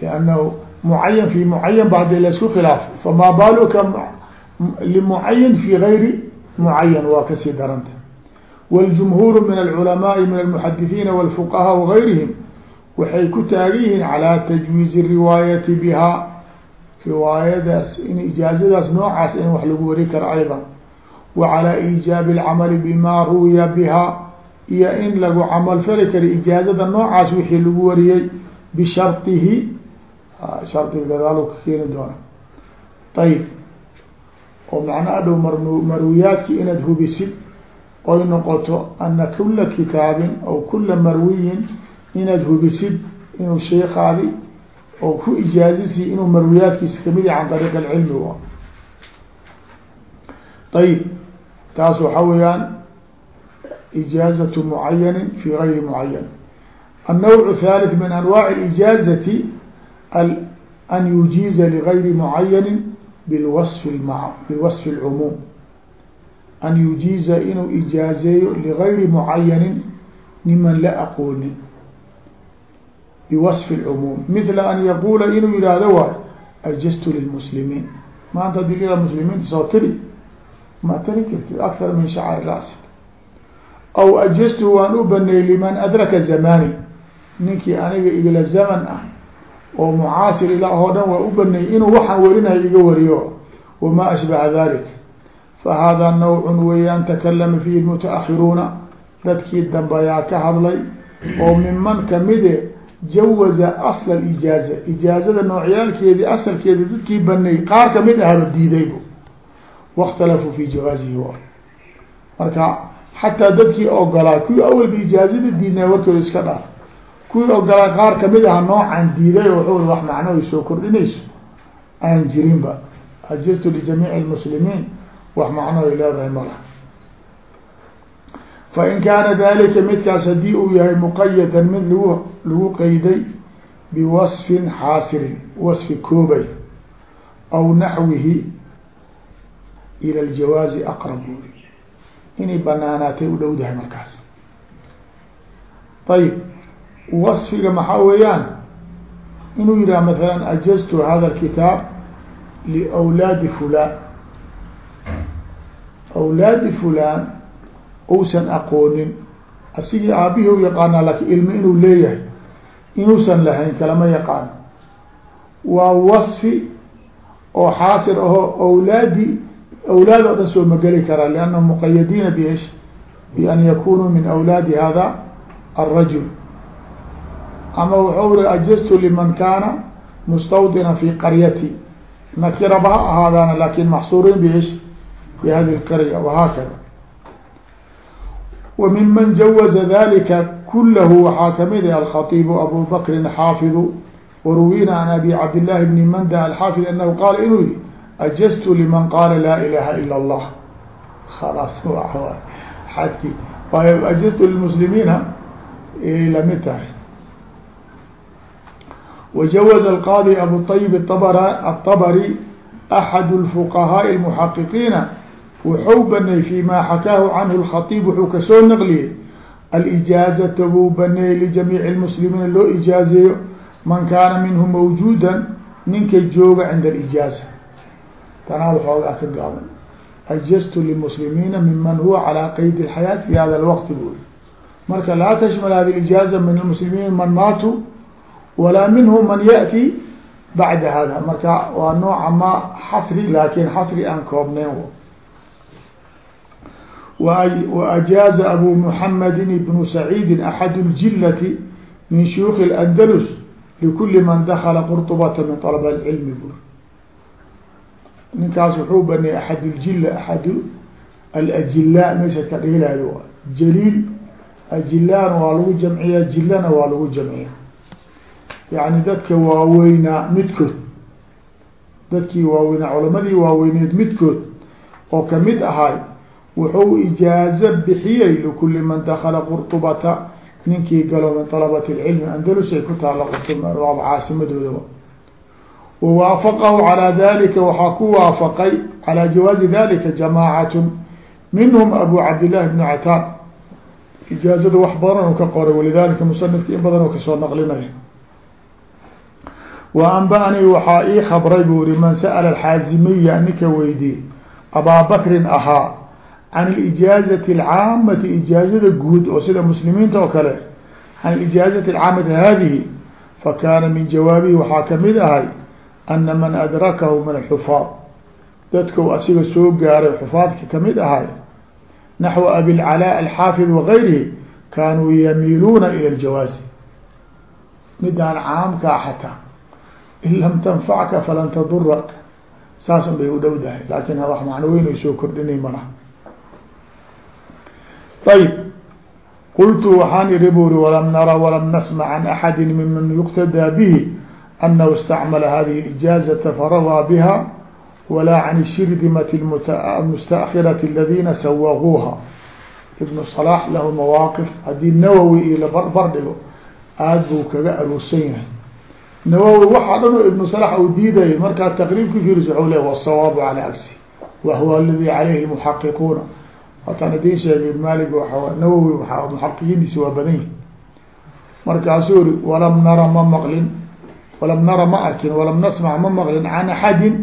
liannahu mucayan fi mucayan ba haddii la isku khilaafo famaa baaluka limucayan fi gayri mucayan waa ka sii daranta waljumhuuru min alculamaai min almuxadiثiina walfuqahaa wagayrihim waxay ku taagan yihiin calaa tajwiizi riwaayati bihaa riwaayadaas in ijaazadaas noocaas in wax lagu wari karo aydan wa calaa iijaabi alcamali bimaa ruwiya bihaa iyo in lagu camal fali karo ijaazada noocaas wixii lagu wariyey bishardihi shardiga oo macnaa adhow marwiyaadki inaad hubisid oy noqoto ana kula kitaabin aw kula marwiyin inaad hubisid inuu sheikaadi oo ku ijaazisi inuu marwiyaadkiisa ka mid yahay can ariiq alcilmi wa. Ayib taas waxaa weeyaan ijaazatu mucayanin fi gayri mucayan annawcu thalith min anwaaci ijaazati an yujiza ligayri mucayanin biwasfi اlcumuum an yujiiza inuu ijaazeeyo ligayri mucayanin niman la aqoonin biwasfi اlcumuum mila an yaquula inuu yihahdo waay ajaztu lilmuslimiin maanta haddii la muslimiinta soo tiri ma tiri karti akar min shacri rasi aw ajaztu waan u baneeyey liman adraka zamani ninkii aniga igala zaman ah oo mucaasir ila oo dhan waa u baneeyey inuu waxaan warinayo iga wariyo wamaa ashbaha dalik fa nawcun weeyaan takalama fihi mutaakiruuna dadkii dambeyaa ka hadlay oo miman kamide jawaza asla ijaaza ijaazada noocyaalkeedii asalkeedi dadkii baneeyey qaar ka mid ahaba diidaybu waاkhtalafuu fi jawaazihi marka xataa dadkii ogolaa kuwii awalba ijaazada diidnay warkooda iska dhaaf kuwii ogolaa qaar ka mid aha noocan diiday wuxuu wax macno ay soo kordhinayso aan jirinba. Ajaztu lijamiici lmuslimiin wax macno ay leedahay malaha fain kaana dalika midkaas haddii uu yahay muqayadan mid lagu lagu qeyday biwasfin xaasirin wasfi koobay aw naxwihi ila ljawaazi aqrab. Inay banaanaatay u dhowdahay markaas. Ayib wasfiga maxaa weeyaan? Inuu yidhaha masalan ajaztu hada alkitaab liwlaadi fulan awlaadi fulan uusan aqoonin. Asigii aabihii u yaqaanaa laakiin ilmo inuu leeyahay inuusan lahayn kalama yaqaano. Waa wasfi oo xaasir aho awlaadi awlaad oo dhan soo mageli karaa liannahum muqayadiina biish bian yakunuu min awlaadi hada الrajul ama wuxuu ri ajaztu liman kaana mustawdina fi qaryati nakiraba ha ahaadaana laakiin maxsuuriin biish bi hadi اlqarya wahaakada wa miman jawaza dalika kulahu waxaa ka mid ah alkhatibu abu bakrin xaafidu waruwina can abi cabdillahi bni manda alxaafid anahu qaala inuu yihi ajaztu liman qaala laa ilaha ila اllah khalaas waayo ajaztu lmuslimiina la mid tahay wajawaza alqaadi abu طayib aلطabri axad اlfuqahaaءi اlmuxaqiqiina wuxuu banay fi ma xakaahu canhu اlkhatiib wuxuu kasoo naqliyey alijaazata buu baneeyey lijamiici اlmuslimiina loo ijaazeeyo man kaana minhu mawjuuda ninka jooga cinda alijaaza tanaa waxoogaa ka gaaban ajaztu limuslimiina miman huwa calaa qeyd اlxayaat fi hada lwaqti bui marka laa tashmal hadi ijaaza min almuslimiin man maatuu walaa minhu man yati bacda hada marka waa nooca ma xasri laakin xasri aan koobnayn waajaaza abu muxamedin ibnu saciidi axadu ljilati min shuyuukhi اlandalus likuli man dakala qurubata min alaba cilmi bur ninkaas wuxuu baneeyey axad ljila axad alajila meesha ka dhiilaayo jaliil ajilaana waa lagu jamciyaa jilana waa lagu jamciya yani dadka waaweynaa midkood. Dadkii waaweynaa culamadii waaweyneed midkood oo ka mid ahay wuxuu ijaazo bixiyey likuli man dakala qurtubata ninkii galo min alabati lcilmi andalus ay ku taalla qurtub caasimadoodaba wawaafaqahu calaa dalika waxaa ku waafaqay calaa jawaazi dalika jamaacatun minhum abu cabdillahi bnu cataan ijaazada wax badan u ka qoray walidalika musanifka in badan ka soo naqlinaya wa anba'anii waxaa ii khabray buu yihi man sa'ala alxaazimiya ninka weydiiyey abaabakrin ahaa. Can alijaazati alcaamati ijaazada guud oo sida muslimiinta oo kale. Can alijaazati alcaamati haadihi fakana min jawaabihi waxaa ka mid ahay ana man adrakahu min alxufaad. Dadkau asiga soo gaaray xufaadka ka mid ahay naxwa abilcalaa alxaafid wagayrihi kaanuu yamiiluuna ila aljawaazi midaan caamkaa xataa in lam tanfacka falan taduraka saasun bay u dhow dahay laakin wax macno weyn ay soo kordhinay malaha ayb qultu waxaan ihi buri walam nara walam nasmc can axadi miman yuqtadaa bihi anahu istacmala hadihi ijaazata farawaa biha walaa can shirdimati mustaakirati aladiina sawaquuha ibnu salaax lahu mawaaqif. Haddii nawowi iyo la barbar dhigo aada buu kaga aroorsan yahay nawowi waxaa dhan oo ibnu salax uu diidayay markaa taqriibka firis waxau le wsawaabu calaa agsi wa huwa aladi calayhi muxaqiquuna. Wataan idiin sheegay malik waa nawowi waaa muxaqiqiintiisi waa badan yihi markaasuu ri walam nara ma maqlin walam nara ma arkin walam nasmac ma maqlin can axadin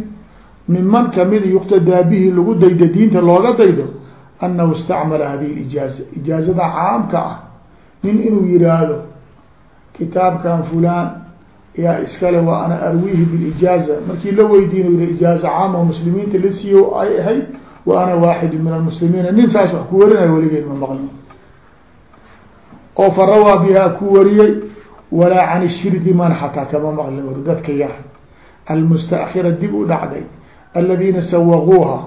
miman kamida yuqtadaa bihi lagu daydo diinta looga daydo anahu istacmala hadihi ijaaza. Ijaazada caamka ah nin inuu yihaahdo kitaabkan fulan yaa iskale wa ana arwihi bilijaaza markii la weydiin yii ijaaza caam oo muslimiinta la siiyo ay ahayd wa ana waaxidu min almuslimiina. Nin saas wax ku warinayo weligeed ma maqlin. Oo fa rawaa bihaa ku wariyey walaa can shirdi man xataa. Kama maqlin wari dadka yar almustaakira dib u dhacday aladiina sawaguuha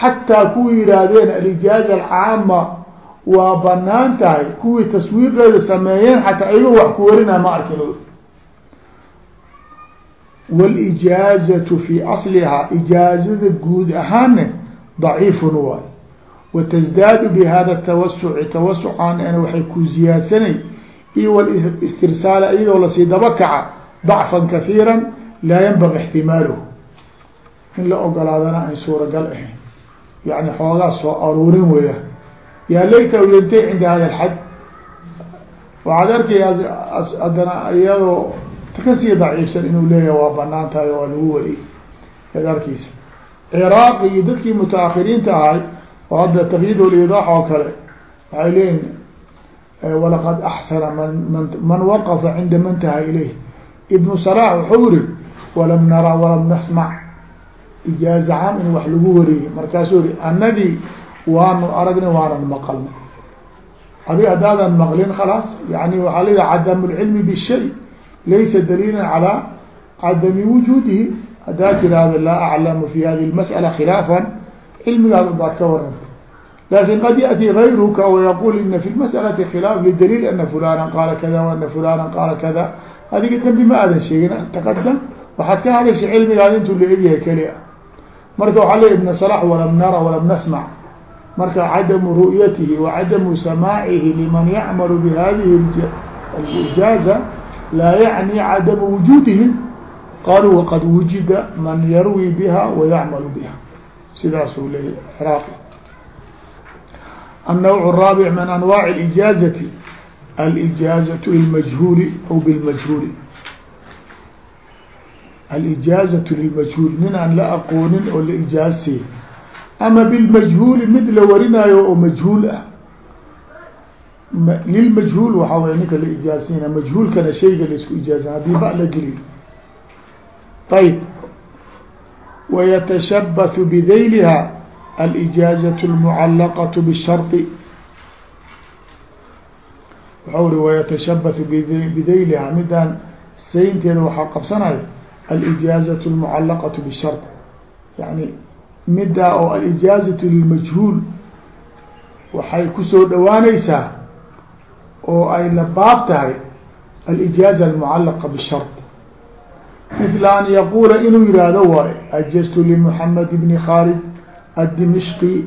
xataa kuwii yihaahdeen alijaaza alcaama waa bannaan tahay. Kuwii taswiiqeeda sameeyeen xataa ayagoo wax ku warinaa ma arkin wاlijaazatu fi aslihaa ijaazada guud ahaanne daciifun waay watasdaadu bihada tawasuci tawasucan waxay ku ziyaadsanay iyo walistirsaal iyadoo la sii daba kaca dacfan kahiira laa yanbagi ixtimaaluhu in la ogolaadana an suuragal ahayn yani xoogaa soo aruurin weya yaa layta yantay cinda hada alxad waxaad iyadoo ka sii daciifsan inuu leeyahay waa bannaan tahay waa lagu wariyey. Ad arkiisa iyo dadkii mutaakiriinta ahay oo hadda taqyiid lidaax oo kale waxay leeyihiin walaqad axsana man man waqafa cinda man taha ilayh ibnu salax wuxuu yihi walam nara walam nasmac. Ijaaza caam in wax lagu wariyey. Markaasuu ri anadii waanu aragnay waanan maqalnay adi haddaadan maqlin khalaas yani waxaa la yihaha cadam lcilmi bishay laysa daliila calaa cadami wujuudihi haddaad tirahdo laa aclamu fi hadi lmas'ala khilaafan cilmigaada baad ka waranta lakin qad yaأti غayruka وyaqul ina fi lmasأalati khilaaf lidaliil ana fulana qaala kada وana fulana qaala kada adiga dambi ma aadan sheegin taqadam waxaad ka hadashay cilmigaada intuu la egyahay keli a marka waxaa leey ibn صlaح walam nara walam nasmع marka cadamu ru'yatihi وacadamu samaacihi liman yacmalu bihadihi اlijaaza laa yaعni cadamu wujuudihim qaluu waqad wujida man yarwi biha wayacmalu biha sidaasuu leeyay craaqi النوع الرابع من أنواع الإجازة الإجازة للمجهول أو بالمجهول الإجازة للمجهول من أن لا أقون أو لإجازتي أما بالمجهول مثل ورناي أو مجهول للمجهول وحاول نك لإجازتنا مجهول كان شيء لسكو إجازة هذه بقى لقليل طيب ويتشبث بذيلها الإجاaزة المعلqة بالشhرط wxau ri ويتشhبث بdaylha midaan saynteeda waxaa qabsanaya الإجاaزة المعلqة بالشhرط يعني midaa oo الإجاaزة للمجهوuل waxay kusoo dhawaaneysaa oo ay la baab tahay alijaaza almucallaqa bishard mila an yaquula inuu yihahdo waayo ajaztu limuxamed bni khaalid addimishqi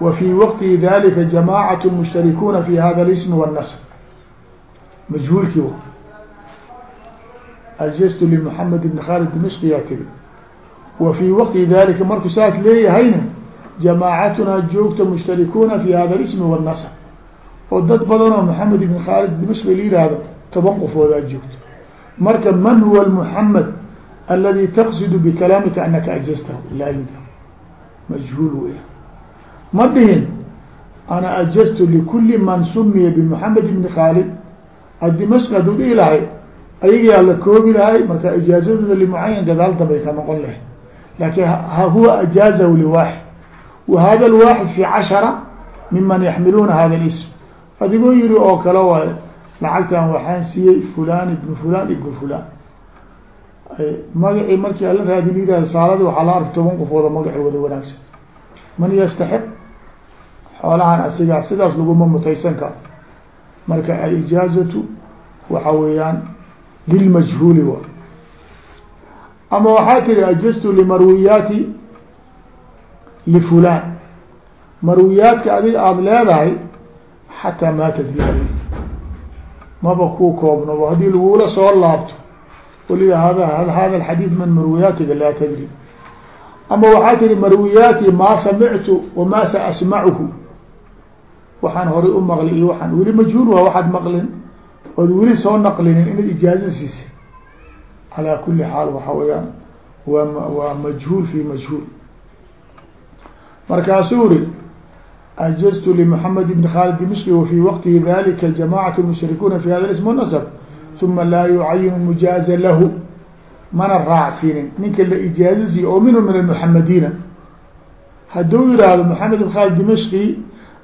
wa fii waqtihi dalika jamacat mushtarikuuna fi hada lism wاnnasr majhuulkii wa ajaztu limuxamed bni khaalid dimishqi yaa tiri. Wa fii waqti dalika markuu saas leeyahayna jamaacatuna joogta mushtarikuuna fi hada lism wاnnasr oo dad badanoo maxamed ibn khaalid dimash bay layihahdo toban qofoodaa joogto. Marka man huwa lmuhamed aladi taqsidu bikalaamika anaka ajastahu? Laa yuda majhuul weya ma dhihin ana ajastu likuli man sumiya bimuxamed ibni khaalid adimashq haduu dhihi lahay ayagaa la koobi lahay marka ijaazadooda limucayan gadaalta bay ka noqon lahay laakiin huwa ajaazahu liwaaxid wa hada lwaaxid fi cashara miman yaxmiluuna hada ism adigoo yiri oo kale waay lacagtan waxaan siiyey fulan ibn fulan ibn fulan magacii markii ala raadi liidaha saalada waxaa la arkay toban qofooda magaci wada wanaagsan. Man yastaxiq xoolahan asigaa sidaas laguma mutaysan karo. Marka alijaazatu waxa weeyaan lilmajhuuli wa ama waxaa tiri ajaztu limarwiyaati lifulan marwiyaadka adiga aada leedahay xataa maatat biadi maba ku koobno haddii lagula soo laabto waliba hada hada alxadiid min marwiyaatiga laa tadri ama waxaa tihi marwiyaati maa samictu wamaa sa asmacuhu waxaan horay u maqli iyo waaan weli majhuul waa waxaad maqlin ood weli soo naqlinin inaad ijaazo siisay calaa kuli xaal waxa weyaan waa waa majhuul fi majhuul markaasuu ri ajaztu limaحamed bn khaalid dimishki wafي waqtihi dalika jamacat mushrikuuna fi hada ism nasb uma laa yucayin mujaaza lahu mana raacsiinin ninka la ijaazasiy oo minhu min almuxamadiina hadduu yihahdo maxamed bn khaalid dimashki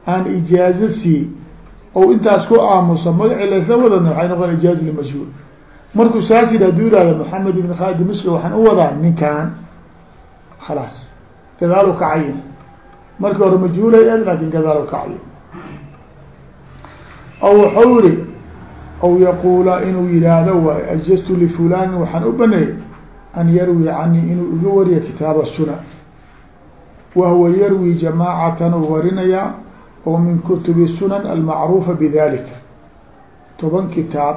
aan ijaazo sii ou intaas ku aamusa magaci lasla wadana waxay noqon ijaaza limajhuul markuu saas yidhi haduu yihahdo maxamed ibn khaalid dimashki waxaan u wadaa ninkan khalaas gadaalu ka cayin marki hore majhuulay ed laakin gadaalu ka cayin oo waxau iri aw yaquula inuu yihahdo waay ajaztu lifulanin waxaan u baneeyey an yarwi canii inuu iga wariyo kitaaba sunan. Wahuwa yarwi jamaacatan u warinayaa oo min kutubi sunan almacruufa bidalika toban kitaab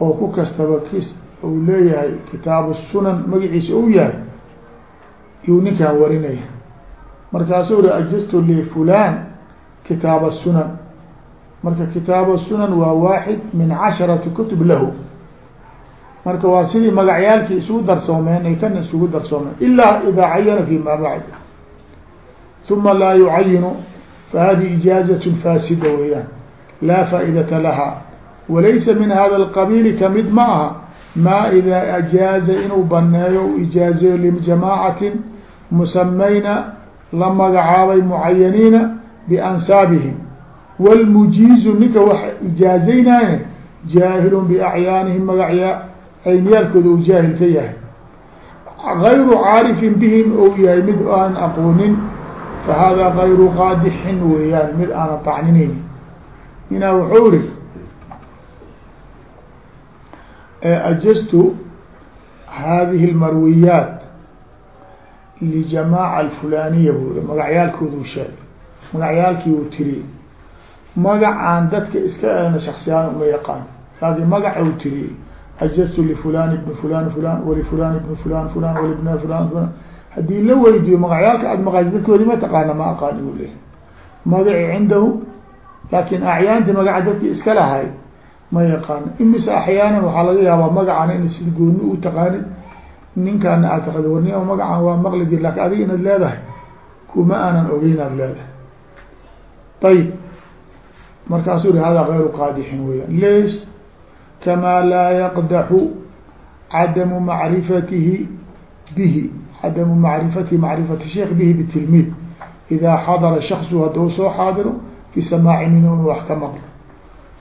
oo ku kastaba kis uu leeyahay kitaabu sunan magaciisa u yahay yuu ninkaan warinaya markaasuu ri ajaztu lifulan kitaaba sunan. Marka kitaab sunan waa waaxid min casharati kutub lahu. Marka waa sidii magacyaalkii isugu darsoomeen kana isugu darsoomeen ilaa idaa cayana fi ma bacd. Uma laa yucayinu fahadihi ijaazat faasida weeyaan. Laa faa'idata laha walaysa min hada alqabiili ka mid ma aha maa idaa ajaaza inuu baneeyo u ijaazeyo lijamaacatin musamayna la magacaabay mucayaniina biansaabihim. Wاlmujiizu ninka wax ijaazaynaaye jaahilun biacyaanihim magacyaa ayniyaalkooda uu jaahil ka yahay. Gayru caarifin bihim ou yahay mid aan aqoonin fahada gayru qaadixin weeyaan mid aanan tacninayn. Inaa wuxuu ri ajaztu hadihi اlmarwiyaat lijamaaca alfulaniya buu i magacyaalkoodu sheegay magacyaalkii uu tiriyey magacaan dadka iska eena shaksiyaan uma yaqaan laakiin magaca uu tiriyey ajaztu lifulan ibni fulan fulan walifulan ibni fulan fulan walibna fulan fulan haddii la weydiiyo magacyaalka aad maqaasi dadkoodi ma taqaana ma aqaan u leeyahy magaci cindahu laakin acyaanti magaca dadki iska lahay ma yaqaano imise axyaanan waxaa laga yaabaa magacana ina sida gooni u taqaanid ninkaana aad taqaani warnima magacan waa maqli jir laakiin adiga inaad leedahay kuma aanan ogeyn aad leedahay. Ayib markaasuu ri hada gayru qaadixin weyaan lees kamaa laa yaqdaxu cadamu macrifatihi bihi. Cadamu macrifatihi macrifati sheekh bihi bitilmiid. Idaa xadara shaksu hadduu soo xaadiro fi samaaci minhu inu wax ka maqlo.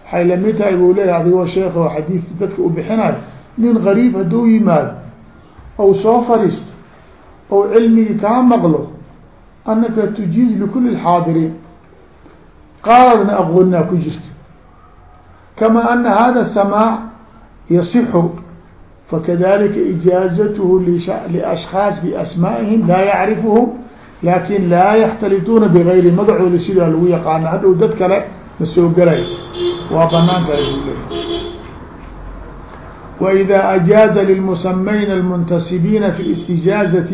Waxay la mid tahay buu leeyahay adigoo sheekh oo xadiidka dadka u bixinayo nin gariib hadduu yimaado ou soo fariisto ou cilmigii kaa maqlo anaka tujiiz likuli lxaadiriin qaaladna aqoonaa ku jirto kama ana hada samaac yasixu fakadalika ijaazatuhu liashkaas biasmaa'ihim laa yacrifuhum laakin laa yaktalituuna bigayri magacooda sidaa lagu yaqaano. Hadhow dad kale ma soo gelay waa bannaan tahay buu leeyahy وإذا أجاز للمسمين المنتسبين في الاستجازة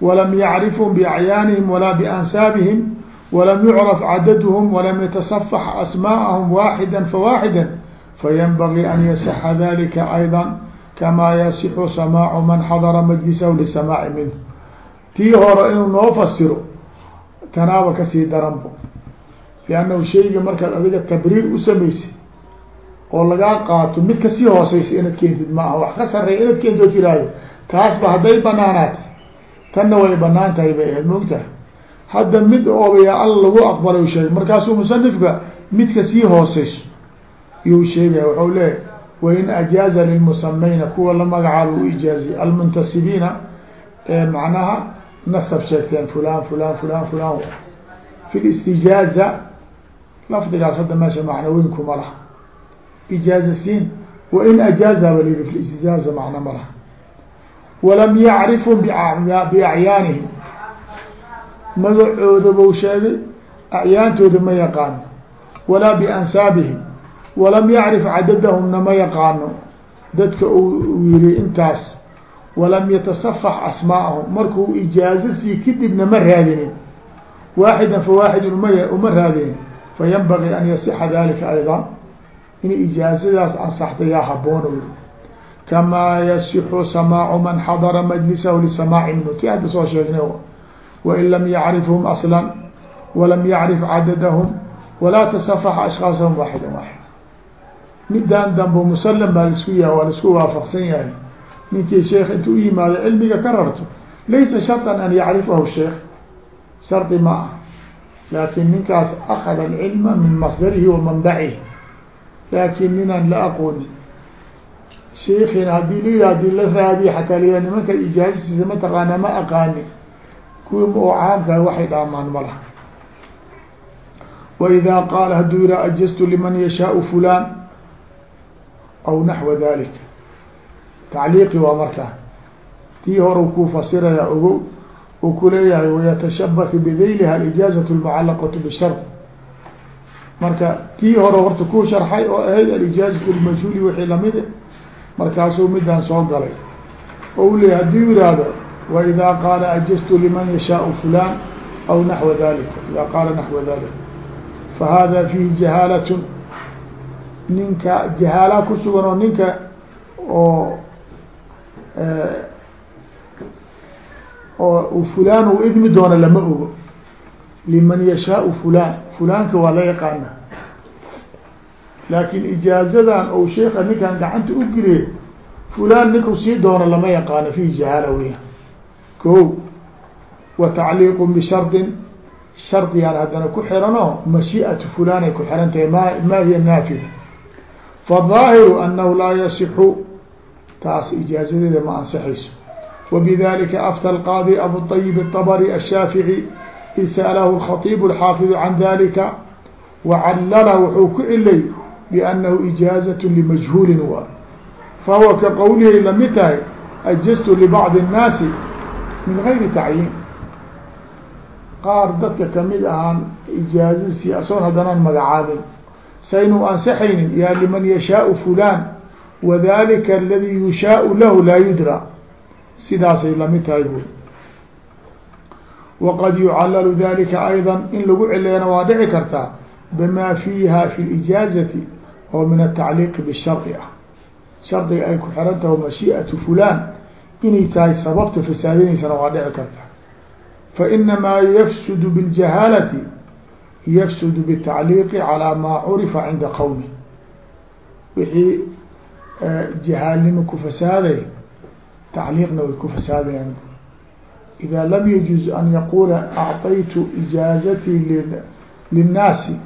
ولم يعرفهم بأعيانهم ولا بأنسابهم ولم يعرف عددهم ولم يتصفح أسماءهم واحدا فواحدا فينبغي أن يصح ذلك أيضا كما يصح سماع من حضر مجلسه لسماع منه tii hore inuu noo fasiro tanaaba kasii daranbo liannahu shayga markaad adiga tabriir u samaysay oo lagaa qaato mid ka sii hooseysa inaad keentid ma aha wax ka sareeya inaad keentoo tiraahdo taasba hadday banaanaatay tanna way bannaan tahay bay ahayd moogtahay hadda mid oobayaa alla lagu aqbalay sheegay markaasuu musanifka mid ka sii hooseyso iyuu sheegaya waxau leeyahy wain ajaaza lilmusamayna kuwa la magacaaba u ijaaziye almuntasibiina ee macnaha nasab sheegteen fulan fulan fulan fulan fi listijaaza lafdigaas hadda meesha macno weyn kuma laha ijaaza siin wain ajaaza ba lii fi istijaaza macno ma laha walam yacrifum biacyaanihim magacooda bau sheegay acyaantooda ma yaqaano walaa biansaabihim walam yacrif cadadahumna ma yaqaano dadka uu yiri intaas walam yatasafax asmaa'ahum markuu ijaazo sii kadibna ma raadinin waaxidan fa waaxidin uma raadinin fayanbagii an yasixa dalika ayضا in ijaazadaas ansaxta yaa haboon uri kamaa yasixu samaacu man xadara majlisahu lisamaaci minhu ti hadda soo sheegnay wain lam yacrifhum aslan walam yacrif cadadahum walaa tasafaxa ashkaasahum waaxida waaxid midaan dambo musalam baa la isku yaha waa la isku waafaqsan yahay ninkii sheekh intu u yimaado cilmiga ka rarto laysa sharطan an yacrifahu sheekh shardi ma. Ah laakin ninkaas akada alcilma min masdarihi wa manbacihi laakiin ninaan la aqoonin sheikina haddii layidha haddii la raadiye xataa layidha nimanka ijaasasiisa ma taqaana ma aqaanin kuwii ma oo caamkaa waxay dhaamaan ma laha waidaa qaala hadduu yihaha ajastu liman yashaau fulan aw naxwa dalik tacliiqi waa markaa tii hore kuu fasiraya ogow uu ku leeyahay wayatashabaki bidayliha alijaazat lmucalaqatu bishart marka kii hore horta kuu sharxay oo ahayd alijaaz lmajhuuli wixii lamide markaasuu midaan soo galay. Oo u leeyahy hadduu yihahdo waidaa qaala ajaztu liman yashaau fulan aw naxwa dalika idaa qaala naxwa dalik fa hada fiihi jahaalatun. Ninka jahaala ku sugan oo ninka oo eh, oo fulaan uu idmi doona lama ogo. Liman yashaau fulan fulaanka waa la yaqaana laakin ijaazadan ou sheeka ninkaan gacanta u giriye fulaan ninku sii doono lama yaqaano fi jahaala weya ko wa tacliiqun bishardin shardiyaan haddana ku xirano mashiiatu fulanay ku xiran tahay ma ma hiya naafiya fadaahiru annahu laa yasixu taas ijaazadeeda ma ansaxayso wabidalika afta alqaadi abu ayib aلطabri ashaafici saalahu khaiib alxaafidu can dalika wacallalah wuxuu ku cilay biannahu ijaazat limajhuulin waay fahuwa ka qowlihi la mid tahay ajastu libacdi annaasi min gayri tacyiin qaar dadka ka mid ahaan ijaazasi asoon haddanaan magacaabin. Saynu ansaxaynin yaa liman yashaau fulan wadalika aladi yushaau lahu laa yudra. Sidaasay la mid tahay buy waqad yucallalu dalika ayda in lagu cileena waa dhici kartaa bima fiiha fi lijaazati oo min atacliiqi bishari ah shardiga ay ku xiran taho mashiiatu fulan inay tahay sababta fasaadinaysana waa dhici karta fainamaa yafsudu biاljahaalati yafsudu bitacliiqi calaa maa curifa cinda qowmi wixii jahaalnimo ku fasaaday tacliiqna way ku fasaadayaan ida lam yajuz an yaquula acطaytu ijaazatii linnaasi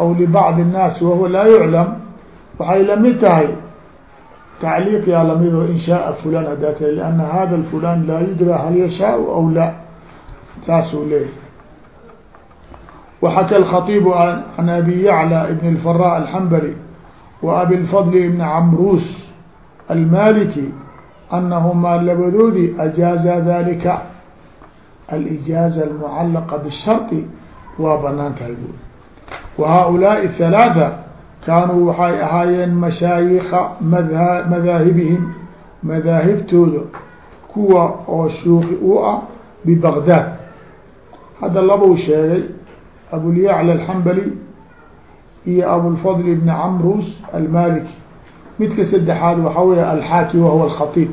aw libacdi الnaasi wahuwa laa yuclam waxay lamid tahay tacliiq yaa lamid oo in shaaa fulan hadaa ta lana hada fulan laa yudra hal yashaau aw la saasuu leeyahy وxakى الkhaطيب عan abi yعlى بn الفراء الحنbلي وأbi الفضل بn cmrوس الmaliki anahumaa labadoodii ajaaza dalika alijaaza almucalaqa bishari waa bannaan tahay buuri wa haaulaai halaatha kaanuu waxay ahaayeen mashaayikha madha madaahibihim madaahibtooda kuwa oo shuuqi u ah bibagdaad hadda labau sheegay abulyacla alxambali iyo abulfadl ibni camrus almaliki midka saddexaad waxaa weya alxaaki wahuwa alkhatiib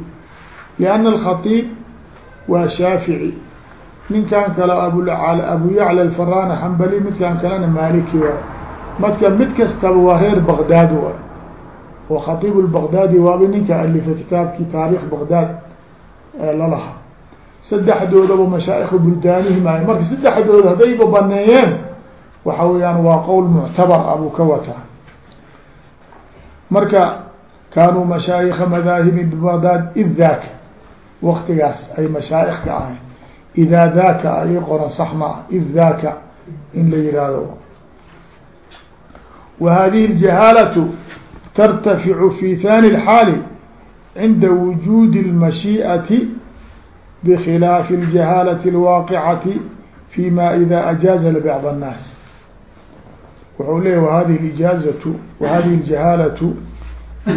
lianna alkhaiib waa shaafici. Ninkan kale abu yacla alfarana xambali midkan kalena maliki waay marka mid kastaba waa reer bagdaad waay oo khaiib lbagdaadi waaba ninka alifa kitaabkii taarikh bagdaad lalaha saddexdoodaba mashaayikh buldaanihim ay marka saddexdooda haddayba baneeyeen waxa weeyaan waa qowl muctabar abuu ka wataa marka kaanuu mashaayika madaahibi bibagdaad id daaka waktigaas ay mashaayik ka ahayn idaa daaka ay qoran sax ma ah id daaka in la yihahdo wa hadihi اljahaalatu tartaficu fi thani اlxaali cinda wujuudi اlmashiiئati bkhilaafi اljahaalati اlwaaqicati fi ma ida ajaaza libacd الnaas wuxuu leeya wahadihi ijaazatu wahadihi ljahaalatu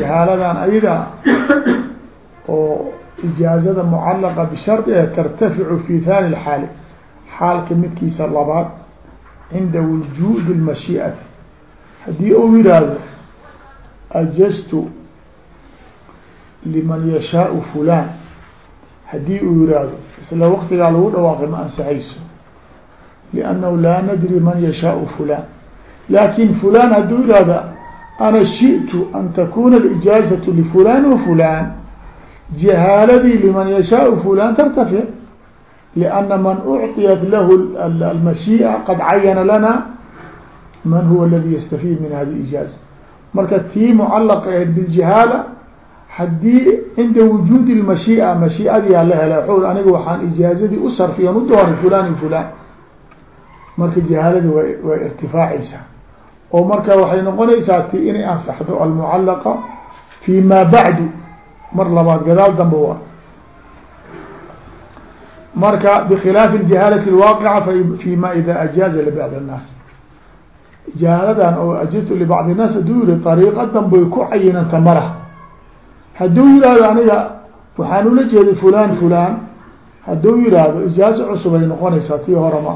jahaaladan ayada oo ijaazada mucalaqa bishardi ee tartaficu fi thani lxaali xaalka midkiisa labaad cinda wujuudi اlmashiiati haddii uu yihahdo ajaztu liman yashaau fulan haddii uu yihahdo isla waktigaa lagu dhawaaqay ma ansaxayso liannahu laa nadri man yashaau fulan lakin fulan hadduu yihahda ana shiئtu an takuna اlijaazaة lfulan wfulan jahaaladii liman yashaau fulan tartafic lianna man ucطiyat lahu almashii'a qad cayana lana man huwa aladi yastafiid min hadi ijaaza marka tii mucallaqa ahed biljahaala haddii cinda wujuudi lmashii'a mashiiadiyaa la hela waul aniga waxaan ijaazadii u sarfiyan u doonay fulan i fulan marka jahaalada wa way irtifaacaysaa oo marka waxay noqonaysaa ti inay ansaxdo almucallaqa fi ma bacdu mar labaad gadaal dambe waa marka bkhilaafi اjahaalati اlwaaqica fi ma ida ajaaza libacd الnaas jahaaladan oo ajaztu libacd الnaas hadduu yihi ariiqa danbay ku cayinanta mara hadduu yihahdo aniga waxaan ula jeeday fulan fulan hadduu yihahdo ijaazo cusub ay noqonaysaa tii hore ma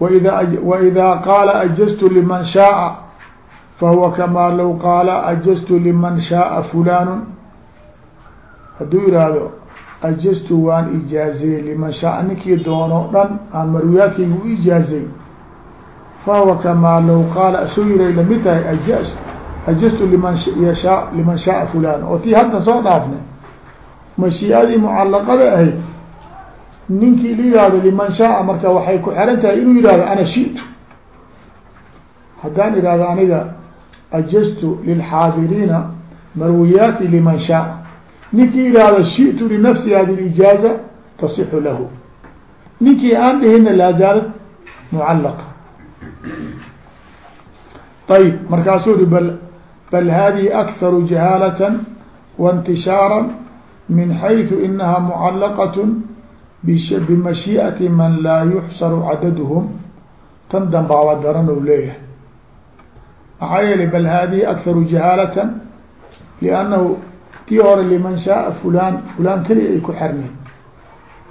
wda wإida qaala ajaztu liman shaaa fahuwa kamaa low qaala ajaztu liman shaaa fulan hadduu yihahdo ajaztu waan ijaazey liman shaaa ninkii doono dhan aan marwiyaadkayga u ijaazay fahuwa kamaa low qaala asoo yiray la mid tahay ajaztu liman yashaa liman shaaa fulan oo tii hadda soo dhaafnay mashiiadii mucalaqada ahayd ninkii la yihahdo liman shaaa marka waxay ku xiran tahay inuu yihahdo ana shitu. Haddaan ihahdo aniga ajaztu lilxaadiriina marwiyaati liman shaaa ninkii ihahdo shitu linafsi hadi lijaaza tasixu lahu ninkii aan dhihina laa zaalad mucallaqa ayb markaasuu ri bal bal hadihi akharu jahaalatan waintishaara min xayثu inaha mucalaqaة bimashiiئati man laa yuxsaru cadaduhum tan dambaaba daran ou leeyahay maxaa yeelay bal hadihi akharu jahaalatan liannahu tii hore liman shaaa fulan fulan keli ay ku xernay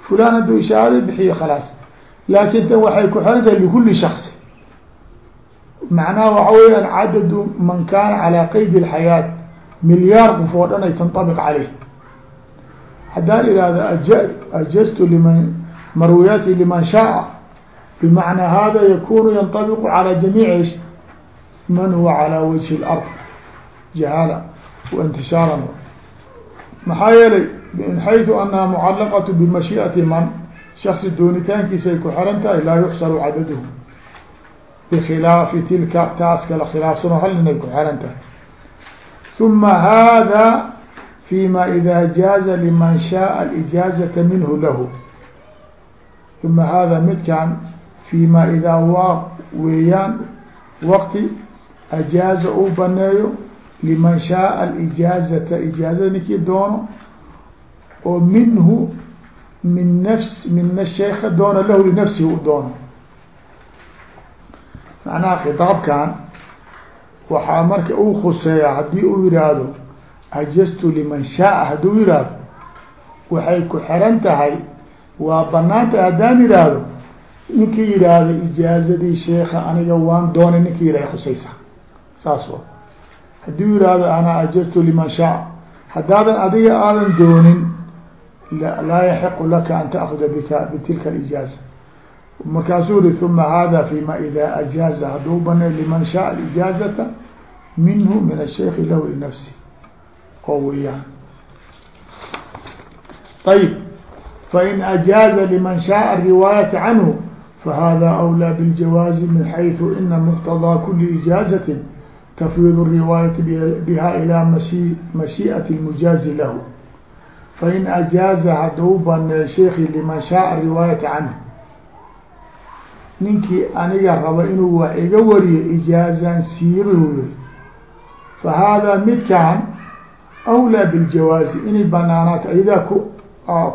fulan hadduu ishaarada bixiyo khalaas. Laakin tan waxay ku xeran tahay likulli shaksi macnaha waxa weyaan cadadu man kaana calaa qaydi lxayaat milyaar qof oo dhan ay tantabiq caleyh haddaan ihahda ajastu liman marwiyaati liman shaaa bimacnaa hada yakunu yantabiqu calaa jamiic man huwa calaa wajhi lard jahala waintishaaran maxaa yeelay min xayثu anaha mucalaqaة bimashiiئati man shaksi doonitaankiisay ku xiran tahay laa yuxsaru cadaduhu bkhilaafi tilka taas kala khilaafsano hal inay ku xiran tahay ثuma hada fيma ida jaaza liman shaءa اlijaaزaةa minhu lahu uma hada midkan fيma idaa waa weeyaan waqti ajaaza uu baneeyo liman shaaa alijaazata ijaazada ninkii doono oo minhu min nafs minna sheeka doona lahu linafsihi u doono. Macnaha khitaabkan waxaa marka uu khuseeyaa haddii uu yihaahdo ajastu liman shaaa hadduu yihaahdo waxay ku xiran tahay waa bannaan tahay haddaan yihaahdo ninkii yihaahdo ijaazadii sheeka aniga waan doonay ninkii yihahda khuseysa saas o hadduu yihahdo anaa ajartu liman shaa. Haddaadan adiga aadan doonin laa yaxiqu laka an taakuda bika bitilka alijaaza. Markaasuu yihi uma hada fima ida ajaaza. Hadduu banay liman shaa alijaazata minhu min ashaykhi lahu linafsi oo weyaan ayb fain ajaaza liman shaaa riwaayata canhu fahada awlaa biljawaazi min xayثu ina muqtadaa kuli ijaazatin tafwid الriwaayati biha ilى mashiiئaة الmujaazi lahu fain ajaaza hadduu banay sheikhi liman shaء riwaayata canhu ninkii aniga raba inuu wax iga wariyo ijaazan siibahu yiri fa haadaa midkan awlaa biljawaazi inay banaanaato ayadaa ku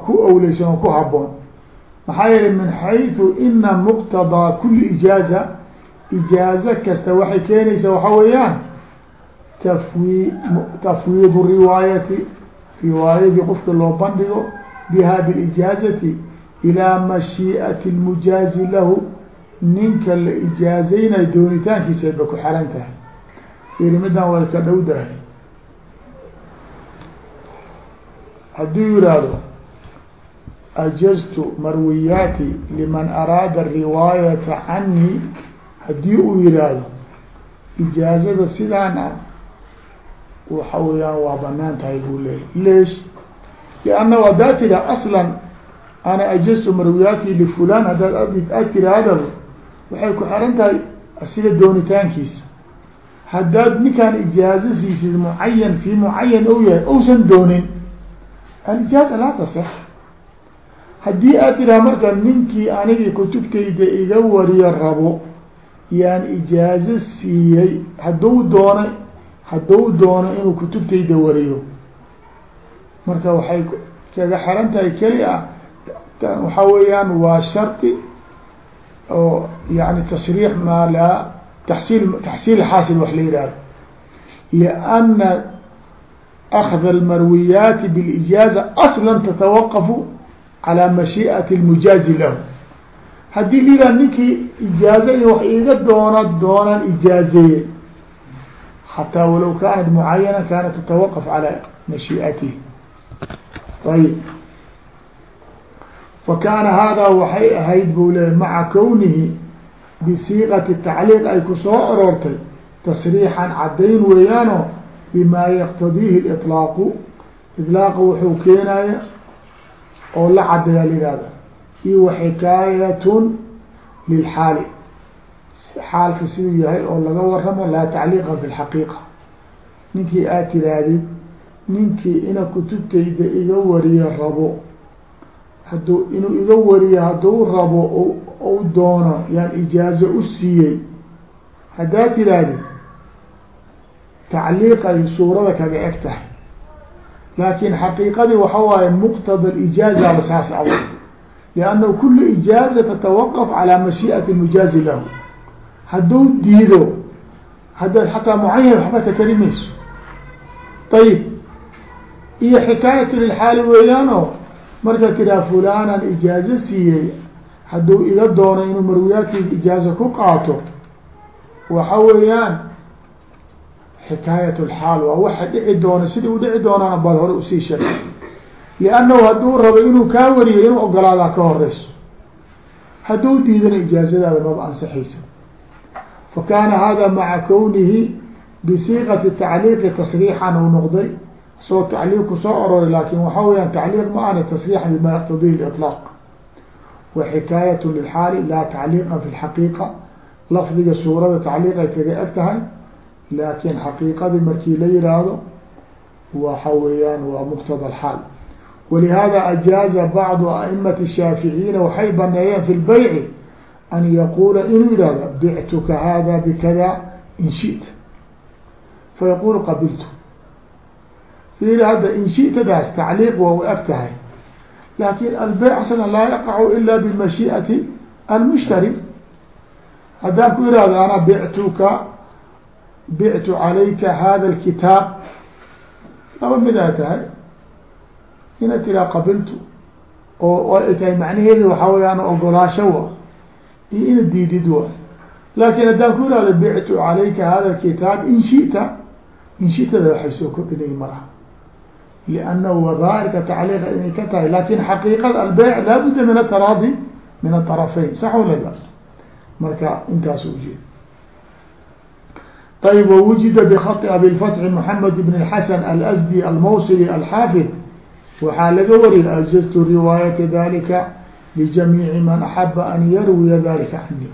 ku awleysan oo ku haboon maxaa yeelay min xayثu ina muqtadaa kuli ijaaza ijaazo kasta waxay keenaysaa waxaa weeyaan tafwi tafwiidu riwaayati riwaayadii qofka loo bandhigo biha bilijaazati ilaa mashiiئati اlmujaazi lahu ninka la ijaazeynayo doonitaankiisay ba ku xiran tahay. Iri middan way ka dhowdahay hadduu yihahdo ajaztu marwiyaati liman araada riwaayata canii haddii uu yihahdo ijaazada sidaan ah waxa weeyaan waa bannaan tahay buu leeyay leesh liannahu haddaa tira aslan ana ajaztu marwiyaati lifulan haddaad aad tirahdaba waxay ku xiran tahay asiga doonitaankiisa. Haddaad ninkaan ijaazo siisid mucayan fi mucayan ou yahay ousan doonin alijaaza laa tasix haddii aad tiraa marka ninkii anigii kutubtayda iga wariyo rabo yaan ijaazo siiyey hadduu doonay hadduu doono inuu kutubtayda wariyo. Marka waxay kaga xiran tahay keli ah waxaa weeyaan waa shardi oo yani tasriix maa laa taxsiil taxsiil xaasil wax la yihahdo lianna akda almarwiyaati bilijaaza aslan tatawaqafu calaa mashii'ati lmujaazi lahu haddii yihahdo ninkii ijaazo iyo wax iiga doona doonaan ijaazeeye xataa walow kaanat mucayana kaanat tatawaqaf calaa mashii'atihi. Ayib. Fakaana haadaa waxay ahayd buu leeyay maca kownihi bisiiqati tacliiq ay ku soo aroortay tasriixan cadayn weeyaano bima yaqtadiihi liطlaaqu iطlaaqa wuxuu keenaya oo la cadeeya lihahda iyo waxikaayatun lilxaali. Xaalka siduu yahay oo laga waramo laa tacliiqa fi lxaqiiqa ninkii aad tirahdid ninkii ina kutubtayda iga wariyo rabo. Hadduu inuu iga wariyo hadduu rabo u doono yaan ijaazo u siiyey. Haddaad tirahdid tacliiqay suurada kaga eg tahay. Laakin xaqiiqadii waxa waaye muqtada ijaaza basaas aw liannahu kula ijaaza tatawaqaf calaa mashiiati mujaazi lahu hadduu diido haddaad xataa mucayan waxba ka tari mayso ayib iyo xikaayatu lilxaali weeyaan oo marka tiraa fulanan ijaazo siiyey hadduu iga doono inuu marwiyaadkayga ijaazo ku qaato waxa weeyaan xikaayat lxaal waa waxa dhici doona sidii u dhici doonana baad hore u sii sheegay liannahu hadduu rabo inuu kaa wariyo inuu ogolaadaa ka horeyso hadduu diidana ijaazadaada maba ansixaysa fa kaana hada maca kownihi bisiiqati tacliiqi tasriixan uu noqday soo tacliiq ku soo aroray laakin waxa weyaan tacliiq ma ana tasriixan bima yaqtadihi liطlaaq wa xikaayat lilxaali laa tacliiqa fi lxaqiiqa lafdiga suurada tacliiq ay kaga eg tahay laakin xaqiiqadii la yihaahdo waxa weeyaan waa muqtada alxaal walihada ajaaza bacdu aimati shaaficiyiina waxay baneeyeen fi lbayci an yaquula inuu yihahdo bictuka hada bikada in shita fayaqulu qabiltu fiiri hadda in shitadaas tacliiq waa u eg tahay laakin albeyc asla laa yaqacu ila bimashiiati almushtari haddaan ku ihahdo ana bictuka bictu calayka hada alkitaab laba mid ay tahay inaad tiraa qabiltu oo ay tahay macnaheedu waxaa weyaan ogolaasho wa iyo ina diidid wa laakin haddaan ku ihahdo bictu calayka hada alkitaab in shita in shitada waxay soo kordhinay malaha liannahu wadaa'irka tacliiqa inay ka tahay lakin xaqiiqada albeyc laabudda min ataraadi min aطarafayn sax wala la marka intaas ujeeda ayb wwujida bkط abiلفتح محamed بن الحسن الأsdي almوصلي الxاafظ waxaa laga wariya ajaztu riwaayata dalika ljamiici man axaba an yarwiya dalika cani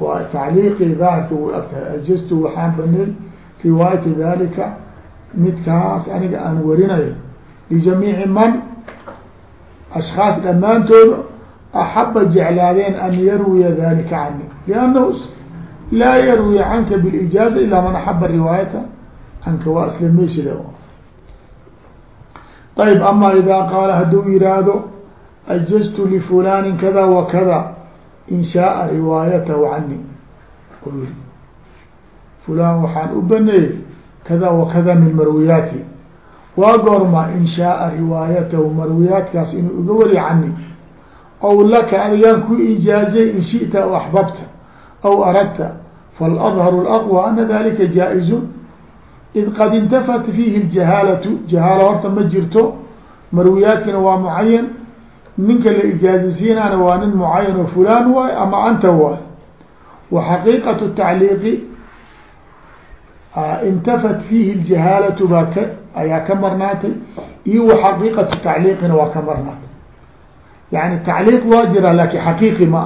waa tacliiqi idaacadka way agtahay ajaztu waxaan banay riwaayata dalika midkaas aniga aan warinayo. Lijamiici man ashkaas dhammaantooda axaba jeclaadeen an yarwiya dalika cani liannahu laa yarwi canka bilijaaza ilaa man axaba riwaayata. Canka waa isla meeshile ayb ama idaa qaala hadduu yihaahdo ajaztu lifulanin kada wa kada in shaaa riwaayatahu cani yiri fulan waxaan u baneeyey kada wa kada min marwiyaati waa goorma in shaaa riwaayatahu marwiyaatkaas inuu iga wari cani aw laka ayaan ku ijaazay in shita aw axbabta aw aradta faladhar اlaqwى ana dalika jaa-iz id qad intafat fiihi ljahaalatu jahaalo horta ma jirto marwiyaadkina waa mucayan ninka la ijaazisiinana waa nin mucayan oo fulan waay ama anta waay wa xaqiiqatu tacliiqi intafat fiihi ljahaalatu baa ka ayaa ka marnaatay iyo wa xaqiiqatu tacliiqina waa ka marnaatay yani tacliiq waa jiraa laakin xaqiiqi ma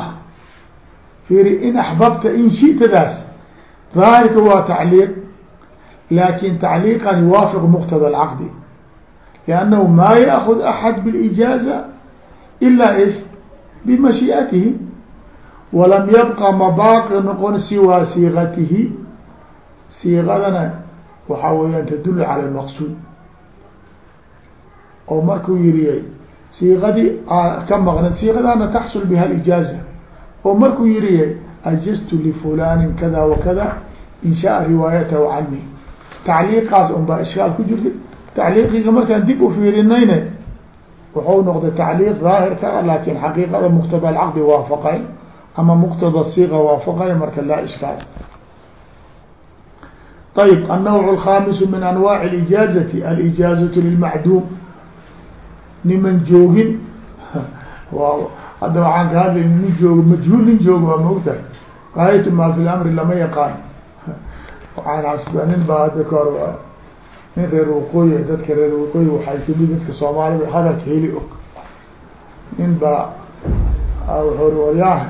laakiin tacliiqan yuwaafiq muqtada alcaqdi liannahu maa yaakud axad bilijaaza ila is bimashiiatihi walam yabqa mabaaqi noqon siwaa siiqatihi siiqadana waxaa weyaan tadulu cala lmaqsuud oo markuu yiri siiqadii ka maqnay siiqadaana taxsul biha alijaaza oo markuu yiri ajaztu lifulanin kada wakada in shaaa riwaayatahu cani tacliiqaas unbaa ishkaal ku jirta tacliiqiga markaan dib u fiirinayne wuxuu noqday tacliiq daahir ka ah laakin xaqiiqada muqtaba alcaqdi waafaqay ama muqtaba siiqa waafaqay marka laa ishkaal. Ayb annawc alkhamisu min anwaaci alijaazati alijaazatu lilmacduum. Niman joogin w hadda waxaan ka hadlay nin joogo majhuul nin joogo waa maogtahay gaayatu maa fi lamri lama yaqaan waxaan nin baa hadda ka hor nin reer waqooyi dadka reer waqooyi waxay ka mid dadka soomaalida hadalka heli og nin baa wuxuu ri waryaah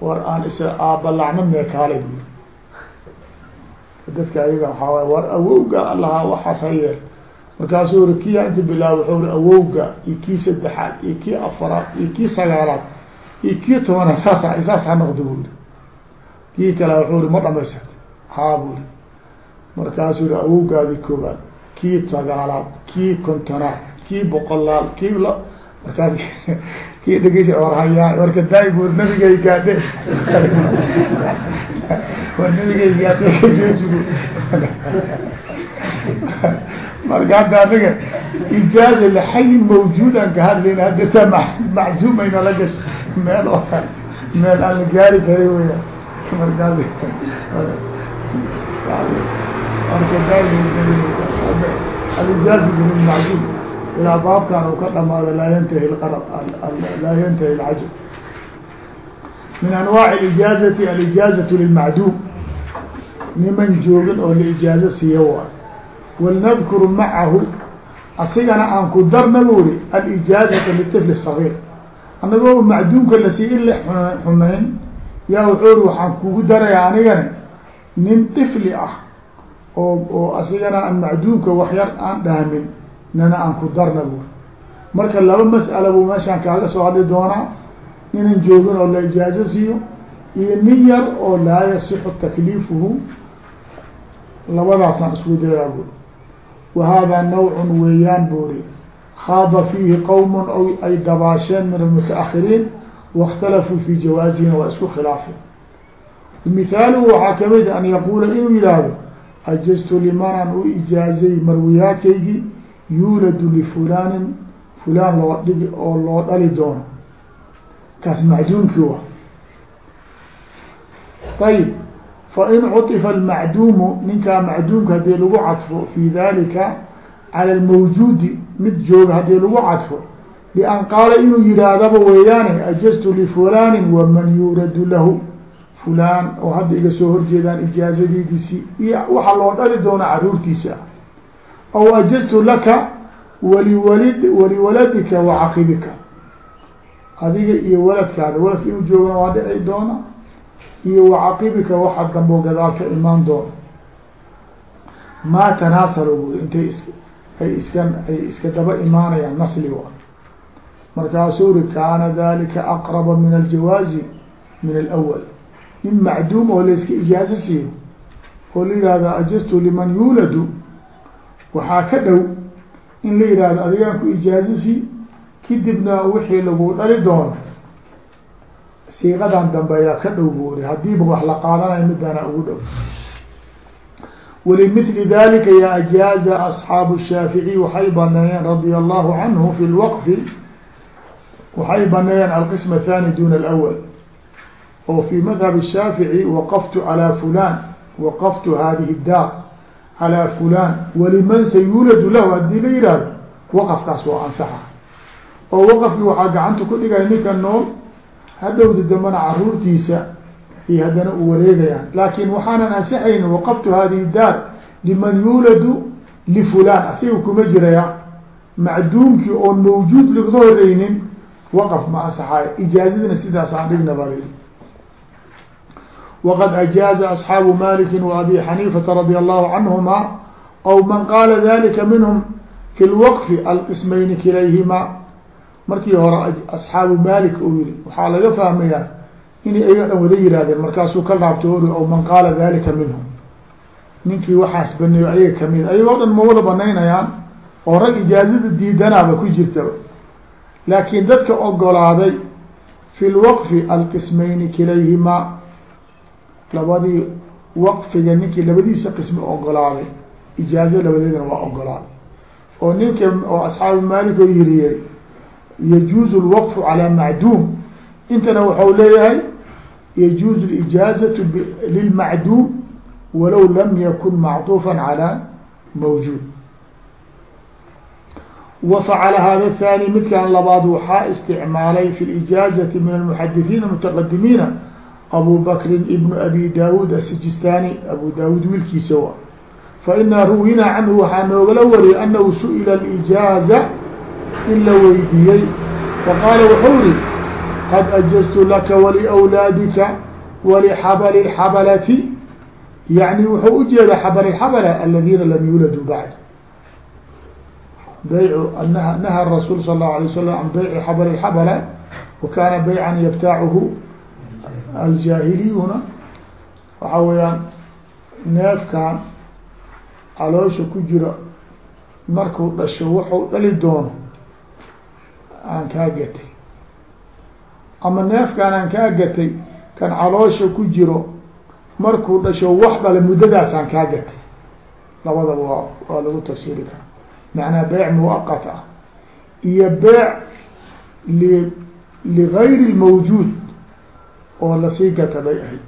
war aan is aabalacno meekaalay bui dadka ayaga waxaa waay war awowga allaha waxaas hayeel markaasuu ri kiya inta bilaab wuxuu ri awowga iyo kii saddexaad iyo kii afaraad iyo kii sagaalaad iyo kii tobanaad saas saas ha noqdo buri kii kale wuxuu ri ma dhamaysat haa buri markaasuu ri awowgaadii koobaad kii sagaalaad kii kontonaad kii boqolaal kii la markaas kii dhegeysa warhayaa warka daai bur nabigay gaadhe. War nabigay gaadhe kajoojigu marka hadda anaga ijaaza laxayin mawjuudan ka hadlayna hadda ta maczuumayna la gash meel oo meel aan la gaari karin weya markaas baabkan uu ka dhamaado laa lqarab laa yantahi lcajab min alijaazatu lilmacduum niman joogin oo la ijaazo siiya waay walnadkuru macahu asigana aan ku darna buri alijaazata litifli sagiir. Annagoo macduumka la sii in la xumeyn yaa wuxuu ri waxaan kugu daraya anigana nin tifli ah oo oo asigana aan macduumka waxyar aan dhaamin nana aan ku darna buri marka laba mas'ala buu meeshaan kaaga soo hadli doonaa ninan joogin oo la ijaazo siiyo iyo nin yar oo laa yasixu takliifuhu labadaasaan isku dayaa buri wa haadaa nawcun weeyaan buri khaaba fiihi qowmun o ay dabaasheen min almutaahiriin waاkhtalafuu fi jawaazihina waa isku khilaafeen mithaaluhu waxaa ka mid an yaquula inuu yihahdo ajaztu limanan u ijaazay marwiyaadkaygii? Yuuladu lifulanin fulaan loo dhigi oo loo dhali doono. Kaas macduumkii wa ayib fain cuطifa almacduumu ninkaa macduumka haddii lagu cadfo fi dalika cala lmawjuudi mid jooga haddii lagu cadfo bian qaala inuu yihaahdaba weeyaane ajaztu lifulanin waman yuuradu lahu fulaan oo hadda iga soo horjeedaan ijaazadiidisi iyo waxaa loo dhali doona caruurtiisa. Aw ajaztu laka waliwalid waliwaladika wacaqibika adiga iyo waladkaada waladka inuu joogana waa dhici doona iyo wacaqibika waxa dambo gadaal ka imaan doona. Maa tanaasalo buri intay is ay iska ay iska daba imaanayaan nasli wa markaasuu ri kaana dalika aqraba min aljawaazi min alawal nin macduum oo layska ijaazo siiyo oo la yihahdo ajastu liman yuuladu? Waxaa ka dhow in la yihahdo adigaan ku ijaazasi kadibna wixii lagu dhali doono. Siiqadan dambeeyaa ka dhow buuri hadiiba wax la qaadanayo midaana ugu dhow. Walimili dalika ya ajaaza asxaabu shaaficiy waxay baneeyeen radia allahu canhu fi lwaqfi waxay baneeyeen alqism athani duna alawal oo fi madhab الshaafiعي waqaftu calى fulan waqaftu hadihi الdaar calى fulan waliman sayuladu lahu hadii la yihahdo waqafkaas waa ansaxa oo waqafkii waxaa gacanta ku dhigaya ninka nool hadhowda dambana caruurtiisa iyo haddana u wareegayaan laakin waxaanan ansixayni waqaftu hadihi daar liman yuuladu lifulan asiga kuma jiraya macduumkii oon mawjuud lagda horeynin waqaf ma ansaxaayo ijaazadina sidaas aan waqad ajaaza asxaabu maliki waabi xaniifata radia allahu canhuma aw man qaala dalika minhum fi lwaqfi alqismayni kilayhima markii hore asxaabu malik uu yihi waxaa laga fahmayaa inay ayaga dhan wada yihaahdeen markaasuu ka laabto ori aw man qaala dalika minhum ninkii waxaas baneeyo ayaga ka mid ayagoo dhan ma wada banaynayaan oo rag ijaazada diidanaaba ku jirta laakiin dadka ogolaaday fi lwaqfi alqismayni kilayhima labadii waqfiga ninkii labadiisa qismi ogolaaday ijaazo labadeedana waa ogolaaday oo ninka oo asxaabu malik oo yiriyey yajuuzu lwaqfu calaa macduum. Intana waxau leeyahay yajuuzu lijaazatu lilmacduum walow lam yakun macطuufan calaa mawjuud. Wafacala hada thani midkan labaad waxaa isticmaalay fi lijaazati min almuxadithiina mutaqadimiina abu bakrin ibnu abi daawud asijistani abu daawud wiilkiisa wa fainaa ruwinaa canhu waxaa noogala wariyay anahu su'ila alijaaza in la weydiiyey. Faqaala wuxuu ri qad ajaztu laka waliwlaadika walixabali xabalati yani wuxuu ujeeda xabal xabla aladina lam yuuladuu bacd. Bayc naha rasuul sal اlahu alay wasalam can bayci xabl xabla wa kaana baycan yabtaacuhu aljaahiliyuna waxa weeyaan neefkan caloosha ku jira markuu dhasho wuxuu dhali doono aan kaa gatay. Ama neefkaan aan kaa gatay kan caloosha ku jiro markuu dhasho wax dhale muddadaasaan kaa gatay. Labadaba waa waa lagu tafsiiri karaa. Macnaa beyc muwaqat ah. Iyo beyc li ligayri lmawjuud oo la sii gata bay ahayd.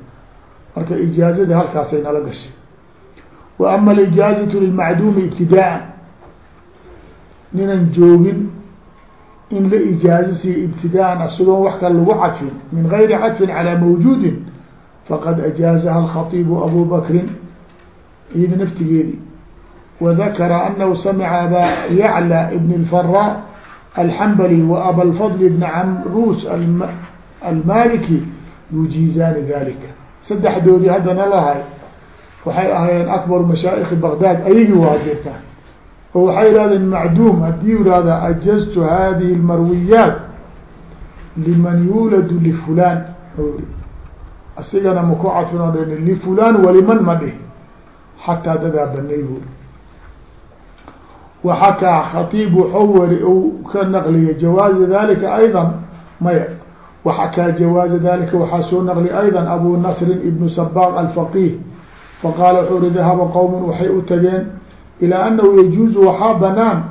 Marka ijaazadii halkaasay nala gashay. Wa ama alijaazatu lilmacduumi ibtidaaan ninan joogin in la ijaazo siiyo ibtidaan asigoon wax kale lagu cadfin min gayri cadfin calaa mawjuudin faqad ajaazaha alkhatiibu abu bakrin iyada naftigeedii. Wadakara anahu samica aba yaclى ibn اlfara alxambali wa aba lfadl bn camruus almaliki yujiizaani dalika saddexdoodii haddana lahay waxay ahaayeen akbaru mashaa'ikhi baghdad ayagii waa jirtaa oo waxay ihahdeen macduum haddii ihahda ajaztu hadihi اlmarwiyaat liman yuuladu lifulan asigana maku cadfin oo dhan lifulan waliman ma dhihi. Xataa dadaa banay buuri waxakaa khatiib waxuu wari ka naqliya jawaaza dalika ayضa maya waxakaa jawaaza dalika waxaa soo naqli ayضa abu nasrin ibnu sabaq alfaqih faqaala wuxuu uri dahaba qowm waxay u tageen ilaa anahu yajuuzu waxaa banaan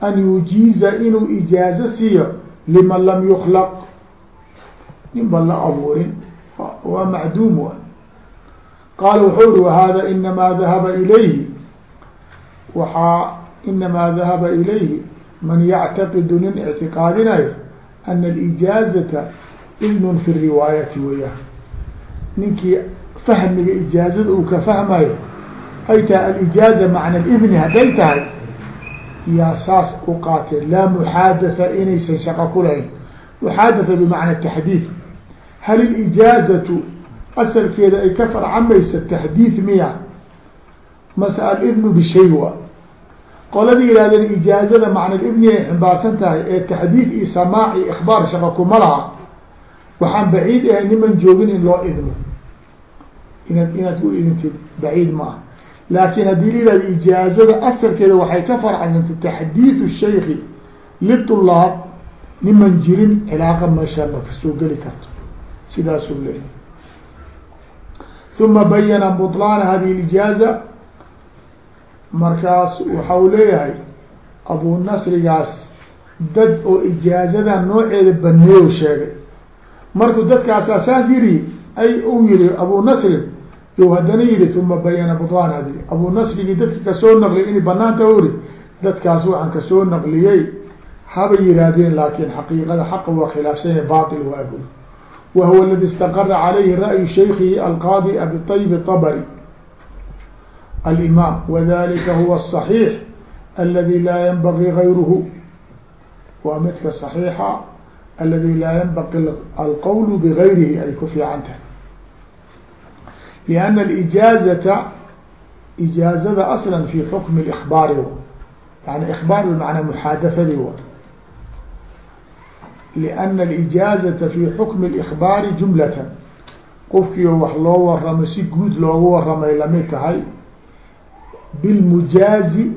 an yujiiza inuu ijaazo siiyo liman lam yuklaq nin ban la abuurin waa macduum wa qaala wuxuu uri wahada inamaa dahaba ilayhi. Waxaa inamaa dahaba ilayhi man yactaqidu nin ictiqaadinayo ana alijaazata idnun fi riwaayati weyaan ninkii fahmiga ijaazada uu ka fahmayo ay tahay alijaaza macna libni hadday tahay yaa saas u qaateen laa muxaadatha inaysan shaqo ku lahayn. Muxaadatha bimacna taxdiid. Hal ilijaazatu asalkeeda ay ka farcamaysa taxdiid miya? Mase alibnu bishay wa. Qoladii yihahdeen ijaazada macna libni ay ximbaarsan tahay ee taxdiid iyo samaac iyo ikhbaar shaqo kuma laha waxaan baciid ahay niman joogin in loo idmo. Inaad inaad ku idintid baciid ma ah laakin haddii yihahdo ijaazada asalkeeda waxay ka farcasantay taxdiidu shayki litulaab niman jirin cilaaqa meesha ma ka soo geli karto. Sidaasuu leeyahy uma bayana buطlaana hadihi ijaaza markaas waxa u leeyahay abu nasrigaas dad oo ijaazada nooceeda baneeyo sheegay markuu dadkaasa saas yiri ay u yiri abu nasrin yo haddana yihi uma bayana buطaanadi abu nasrigii dadki ka soo naqliyay inay banaanta uri dadkaas waxaan ka soo naqliyey haba yihaahdeen laakin xaqiiqada xaqa waa khilaafsanya bail waag wa huwa ladi istaqara calayhi ra'yu shaykihi alqaadi abi ayb alimaam wadalika huwa asaxiix aladi laa yanbagii gayruhu waa midka صaxiixa aladi laa yanbaqi alqawlu bigayrihi ay ku fiican tahay lianna alijaazata ijaazada aslan fi xukmi likbaari yani ikbaar bimacnaa muxaadafadii wa lianna alijaazata fi xukmi اlikbaari jumlatan qofkiio wax loo waramo si guud loogu waramay la mid tahay bilmujaazi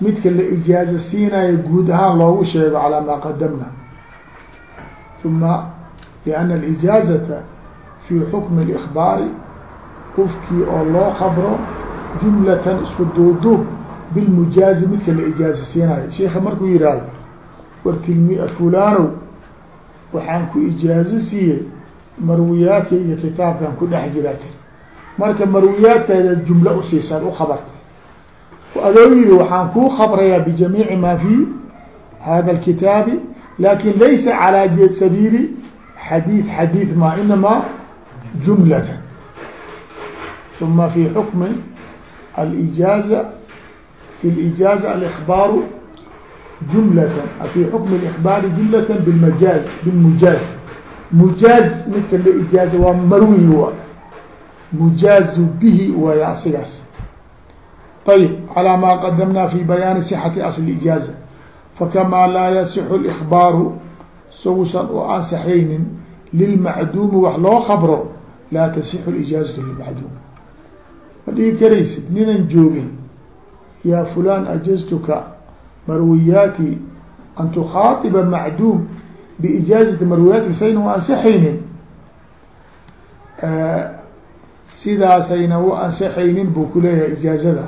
midka la ijaaza siinayo guud ahaan loogu sheego calaa maa qadamna uma lana alijaazata fi xukmi اlkbaari qofkii oo loo kabro jumlatan isku duuduub bilmujaazi midka la ijaaza siinayo sheika markuu yihahdo wartilmi fulanow waxaan ku ijaazo siiyey marwiyaadkayga kitaabkan ku dhex jirata marka marwiyaadkeeda jumlo usiisaad ukabarta adoo yii waxaan kuu kabrayaa bijamiici maa fi hada اlkitaabi lakin laysa calى sabiili xadiid xadiid ma inamaa jumlatan ثuma fi xukmi alijaaza fi اlijaaza alإخbaaru jumlatan fi xukmi اإخbaari jumlatan bmajaaz bmujaaz mujaaz midka la ijaaza waa marwi wa mujaazu bihi waaya asigaas ayb calى ma qadamna fi bayaani صxati asl ijaaza fakamaa laa yasixu اlإkbaaru sagusan u aan saxaynin lilmacduumi wax loo khabro laa tasixu lijaazatu lilmacduum ma dhihi karaysid ninan joogin yaa fulaan ajaztuka marwiyaati an tukhaatiba macduum biijaazati marwiyaati sayna wa ansaxaynin sidaasayna u ansaxaynin buu ku leeyahay ijaazada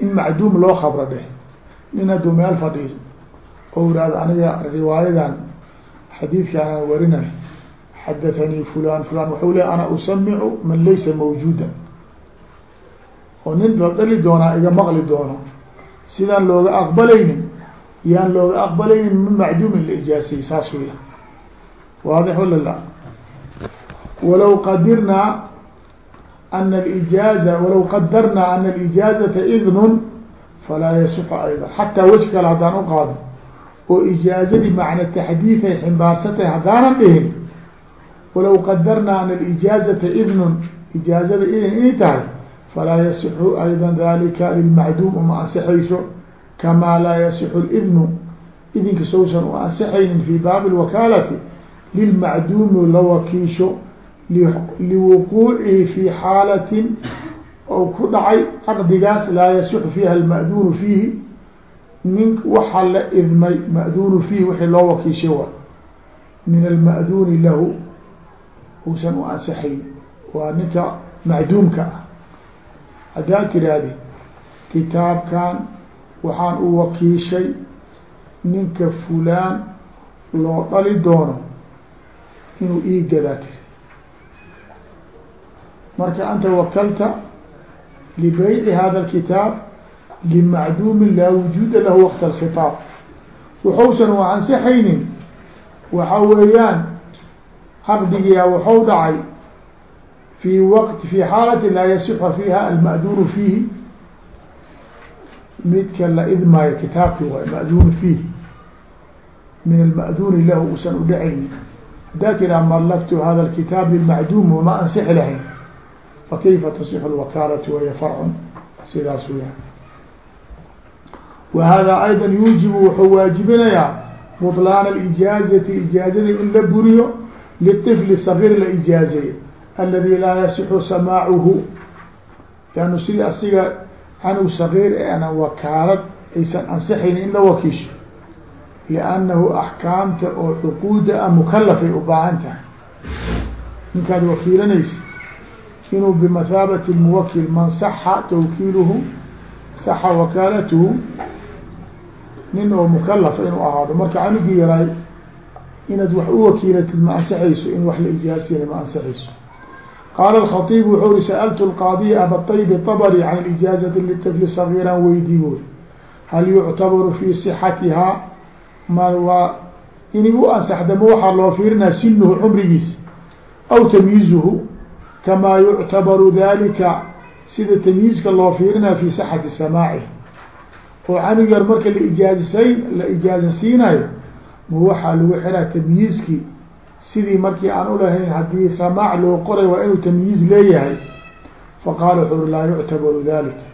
in macduum loo khabro dheh nin hadduu meel fadhiiso oo ihahdo aniga riwaayadan xadiidkan aan warinay xadathanii fulan fulan waxau le ana usamicu man laysa mawjuudan. Oo nin la dhali doonaa iga maqli doono sidaan looga aqbalaynin yaan looga aqbalaynin min macduumin la ijaasiyey saas weya waadix wala la qadirnaa ana alijaaza walaw qadarnaa ana alijaazata idnun falaa yasixu ayda xataa wej kale haddaan uqaado oo ijaazadii macna taxdiid ay ximbaarsantahay haddaanan dhihin walaw qadarnaa ana alijaazata idnun ijaazada idin inay tahay falaa yasixu ayda dalika lilmacduum uma ansixayso kamaa laa yasixu lidnu idinka sousan u ansixaynin fi baabi lwakaalati lilmacduumi la wakiisho liwuquucihi fi xaalatin ou ku dhacay caqdigaas laa yasixu fiiha alma'duunu fiihi nin waxa la idmay ma'duunu fiihi wixii loo wakiishay wa min alma'duuni lahu uusan u ansixayn waa ninka macduumka ah haddaad tiraahdi kitaabkan waxaan u wakiishay ninka fulaan loo dhali doono inuu ii gadaa marka anta wakalta libayci hada اkitaab limacduumin laa wujuuda lahu waqt اkhiaab wuxuusan u ansaxaynin waxa weeyaan caqdigiyaa wuxuu dhacay fi waqt fi xaalati laa yasixu fiiha almaduunu fiihi. Midka la idmaayo kitaabki waay maduunu fiihi. Min almaduuni lahu usan udhacaynin haddaa tiraa mallaktu hada lkitaab lilmacduum wama ansixi lahayn fakayfa tasix اlwakaalatu wahiya farcun sidaas weya wa hada ayda yuujibu wuxuu waajibinayaa bطlaan اlijaazati ijaazada in la buriyo liطfli صغيr la ijaazeeyo aladi laa yasixu samaacuhu lannu sidii asiga canug صغيir ee ana wakaalad aysan ansixayn in la wakiisho liannahu axkaamta oo cuquuda a mukalafay u baahan tahay ninkaad wakiilanaysa inuu bimathaabati muwakil man saxa tawkiiluhu saxa wakaalatuhu nin oo mukalafa inuu ahaado marka canugii yaraay inaad wax u wakiilatid ma ansixayso in wax la ijaasiyana ma ansixayso qaala الkhaطيb wuxuu ri sأltu الqاadiya abaطayb طabri can اlijaazati liطfli صغيiraan weydii buuri hal yuctabaru fi صxatihaa ma waa inay u ansaxdama waxaa loo fiirinaa sinuhu cumrigiisa aw tamyiizuhu kamaa yuctabaru dalika sida tamyiizka loo fiirinaya fi صxati samaaci oo canug yar marka la ijaazisayn la ijaazasiinayo ma waxaa lagu xiraa tamyiizkii sidii markii aan ulahayn haddii samaac loo qoray waa inuu tamyiiz leeyahay faqaala wuxuu uri laa yuctabaru dalika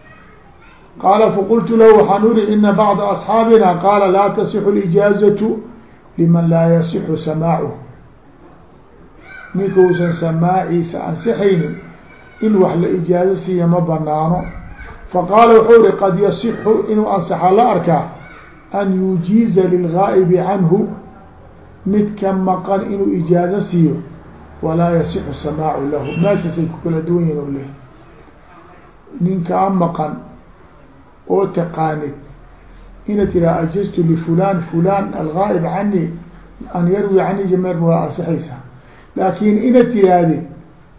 qaala faqultu lahu waxaan uri ina bacda asxaabina qaala laa tasixu lijaazatu liman laa yasixu samaacuh ninkuusan samaaciisa ansixaynin in wax la ijaazo siiya ma banaano faqaala wuxuu uri qad yasixu inuu ansaxa la arkaa an yujiiza lilgaa'ibi canhu mid ka maqan inuu ijaazo siiyo walaa yasixu samaacu lahu. Meeshaasay ku kala duwan yihiin u ninkaa maqan oo taqaanid ina tiraa ajaztu lifulan fulan algaa'ib cani an yarwi cani jameer waa ansixaysaa laakin ina tiraahdi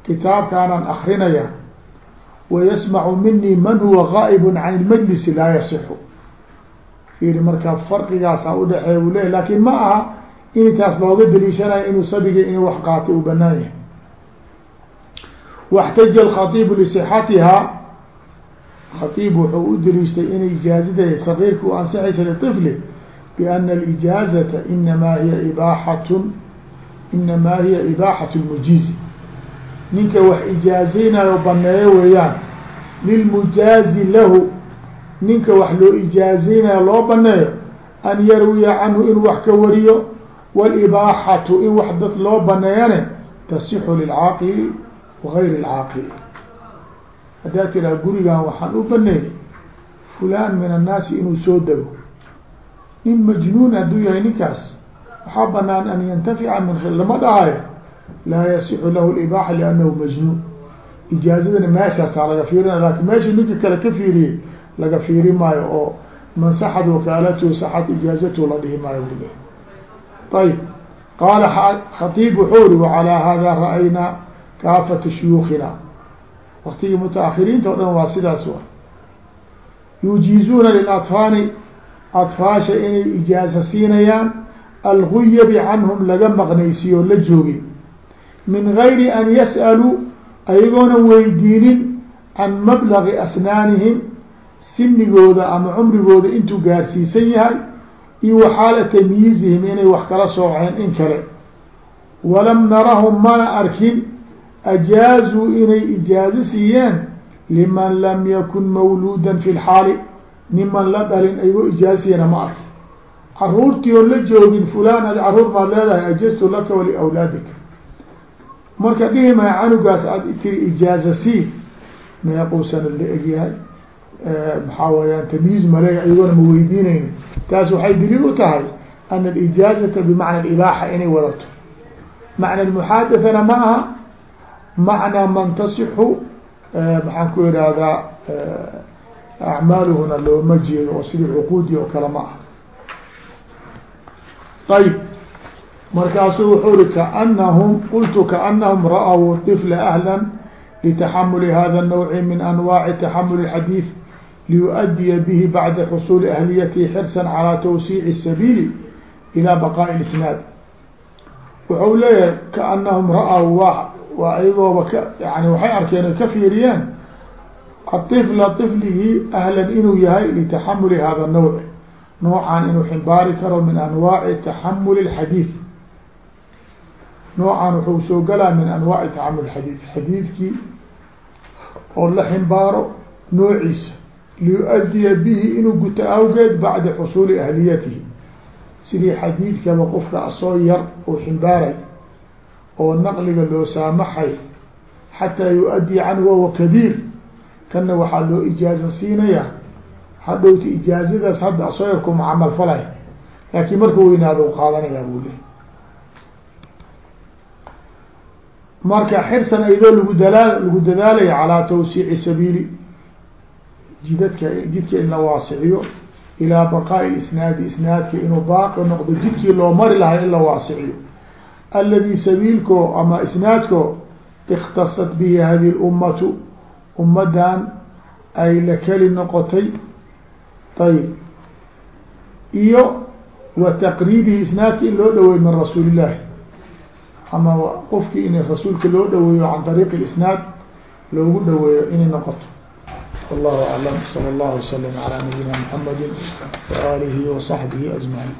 kitaabkaanaan akrinaya wayasmacu minii man huwa gaa'ib can ilmajlisi laa yasixu. Fiiri marka farqigaasaa udhaxeeya u leeya laakiin ma aha intaas looga daliishanayo inuu sabiga inuu wax qaatay uu banaan yahay. Waxtaja alkhatiibu lisixatihaa khatiib wuxuu u daliishtay inay ijaazaday sagiirka u ansixaysa liطifli biana alijaazata inamaa hiya ibaaxatun inamaa hiya ibaaxat lmujiizi ninka wax ijaazeynayo baneeyo weeyaan lilmujaazi lahu ninka wax loo ijaazaynayo loo baneeyo an yarwiya canhu in wax ka wariyo walibaaxatu in wax dad loo baneeyane tasixu lilcaaqili wagayri alcaaqili haddaa tiraa gurigan waxaan u baneeyey fulaan min annaasi inuu soo dego nin majnuun hadduu yahay ninkaas waxaa banaan an yantafica min lama dhahayo laa yasixu lahu libaaxa liannahu majnuun. Ijaazadana meeshaasaa laga fiirina laakin meeshii ninka kale ka fiiriyey laga fiiri maayo oo man saxad wakaalatu saxad ijaazatu la dhihi maayo bule ayb qaala khatiib wuxuu ri wacalaa hada ra'aynaa kaafata shuyuukina waktigii mutaahiriinta o dhan waa sidaas wa yujiizuuna lilatfaani atfaasha inay ijaaza siinayaan alguyabi canhum laga maqnaysiyo la joogin. Min gayri an yas'aluu ayagoona weydiinin can mablagi asnaanihim sinigooda ama cumrigooda intuu gaarsiisan yahay iyo waxaala tamyiizihim inay wax kala sooceen in kale. Walam narahum mana arkin ajaazuu inay ijaazo siiyeen liman lam yakun mawluudan fi lxaali niman la dhalin aygo ijaaziyana ma arkin caruurtii oo la joogin fulan ad carruur maad leedahay ajaztu laka waliawlaadika marka dhihi maya canugaas aad tiri ijaaza sii meequu sanad la egyahay maxaa weyaan tamyiiz male iyagoona ma weydiinayni taas waxay daliil u tahay ana alijaazata bimacna alibaaxa inay wadato. Macna almuxaadathana ma aha. Macnaa man tasixu maxaan ku ihahdaa acmaaluhuna looma jeedo oo sidii cuquudi oo kale ma aha ayb markaasuu wuxuu ri kaanahum qultu kaanahum ra-w طifla ahla litaxamuli hada الnawci min anwaaci taxamul الxadiid liyuؤdiya bihi bacda xusuuli ahliyatihi xirsan calى tawsiici الsabiili ilى baqaaءi اisnaad wuxuu leeyahay kaanahum ra-w waa ayagooba ka yani waxay arkeen oy ka fiiriyeen aطifla طifligii ahlan inuu yahay litaxamuli hada الnawc noocan inuu ximbaari karo min anwaaci taxamul اxadiid noocan wuxuu soo galaa min anwaaci taxamul xadiid xadiidkii oo la ximbaaro noociisa liyuadiya bihi inuu guto awgeed bacda xusuuli ahliyatihi sidii xadiidkaba qofka asoo yar uu ximbaaray oo naqliga loo saamaxay xataa yu-adiya canhu wahuwa kabiir kanna waxaa loo ijaaza siinaya hadhowta ijaazadaas hadda asoo yarku mucamal falay. Laakiin marka weynaado qaadanayaa buu leey marka xirsan aydoo lagu dalaa lagu dadaalaya calaa tawsiici sabiili jidadka jidka in la waasiciyo ilaa baqaa'i isnaadi isnaadka inuu baaqi noqdo jidkii loo mari lahay in la waasiciyo aladi sabiilko ama isnaadko ikhtasat bihi hadihi lummatu ummadan ay la keli noqotay ayb iyo wa taqriibihi isnaadka in loo dhaweey min rasuuli illahi ama qofkii in rasuulka loo dhaweeyo can طariiqi isnaad loogu dhaweeyo inay noqoto wallahu aclam salى اllahu waslm alى nabiyina mxamadi wa alihi wa صaxbihi ajmaعin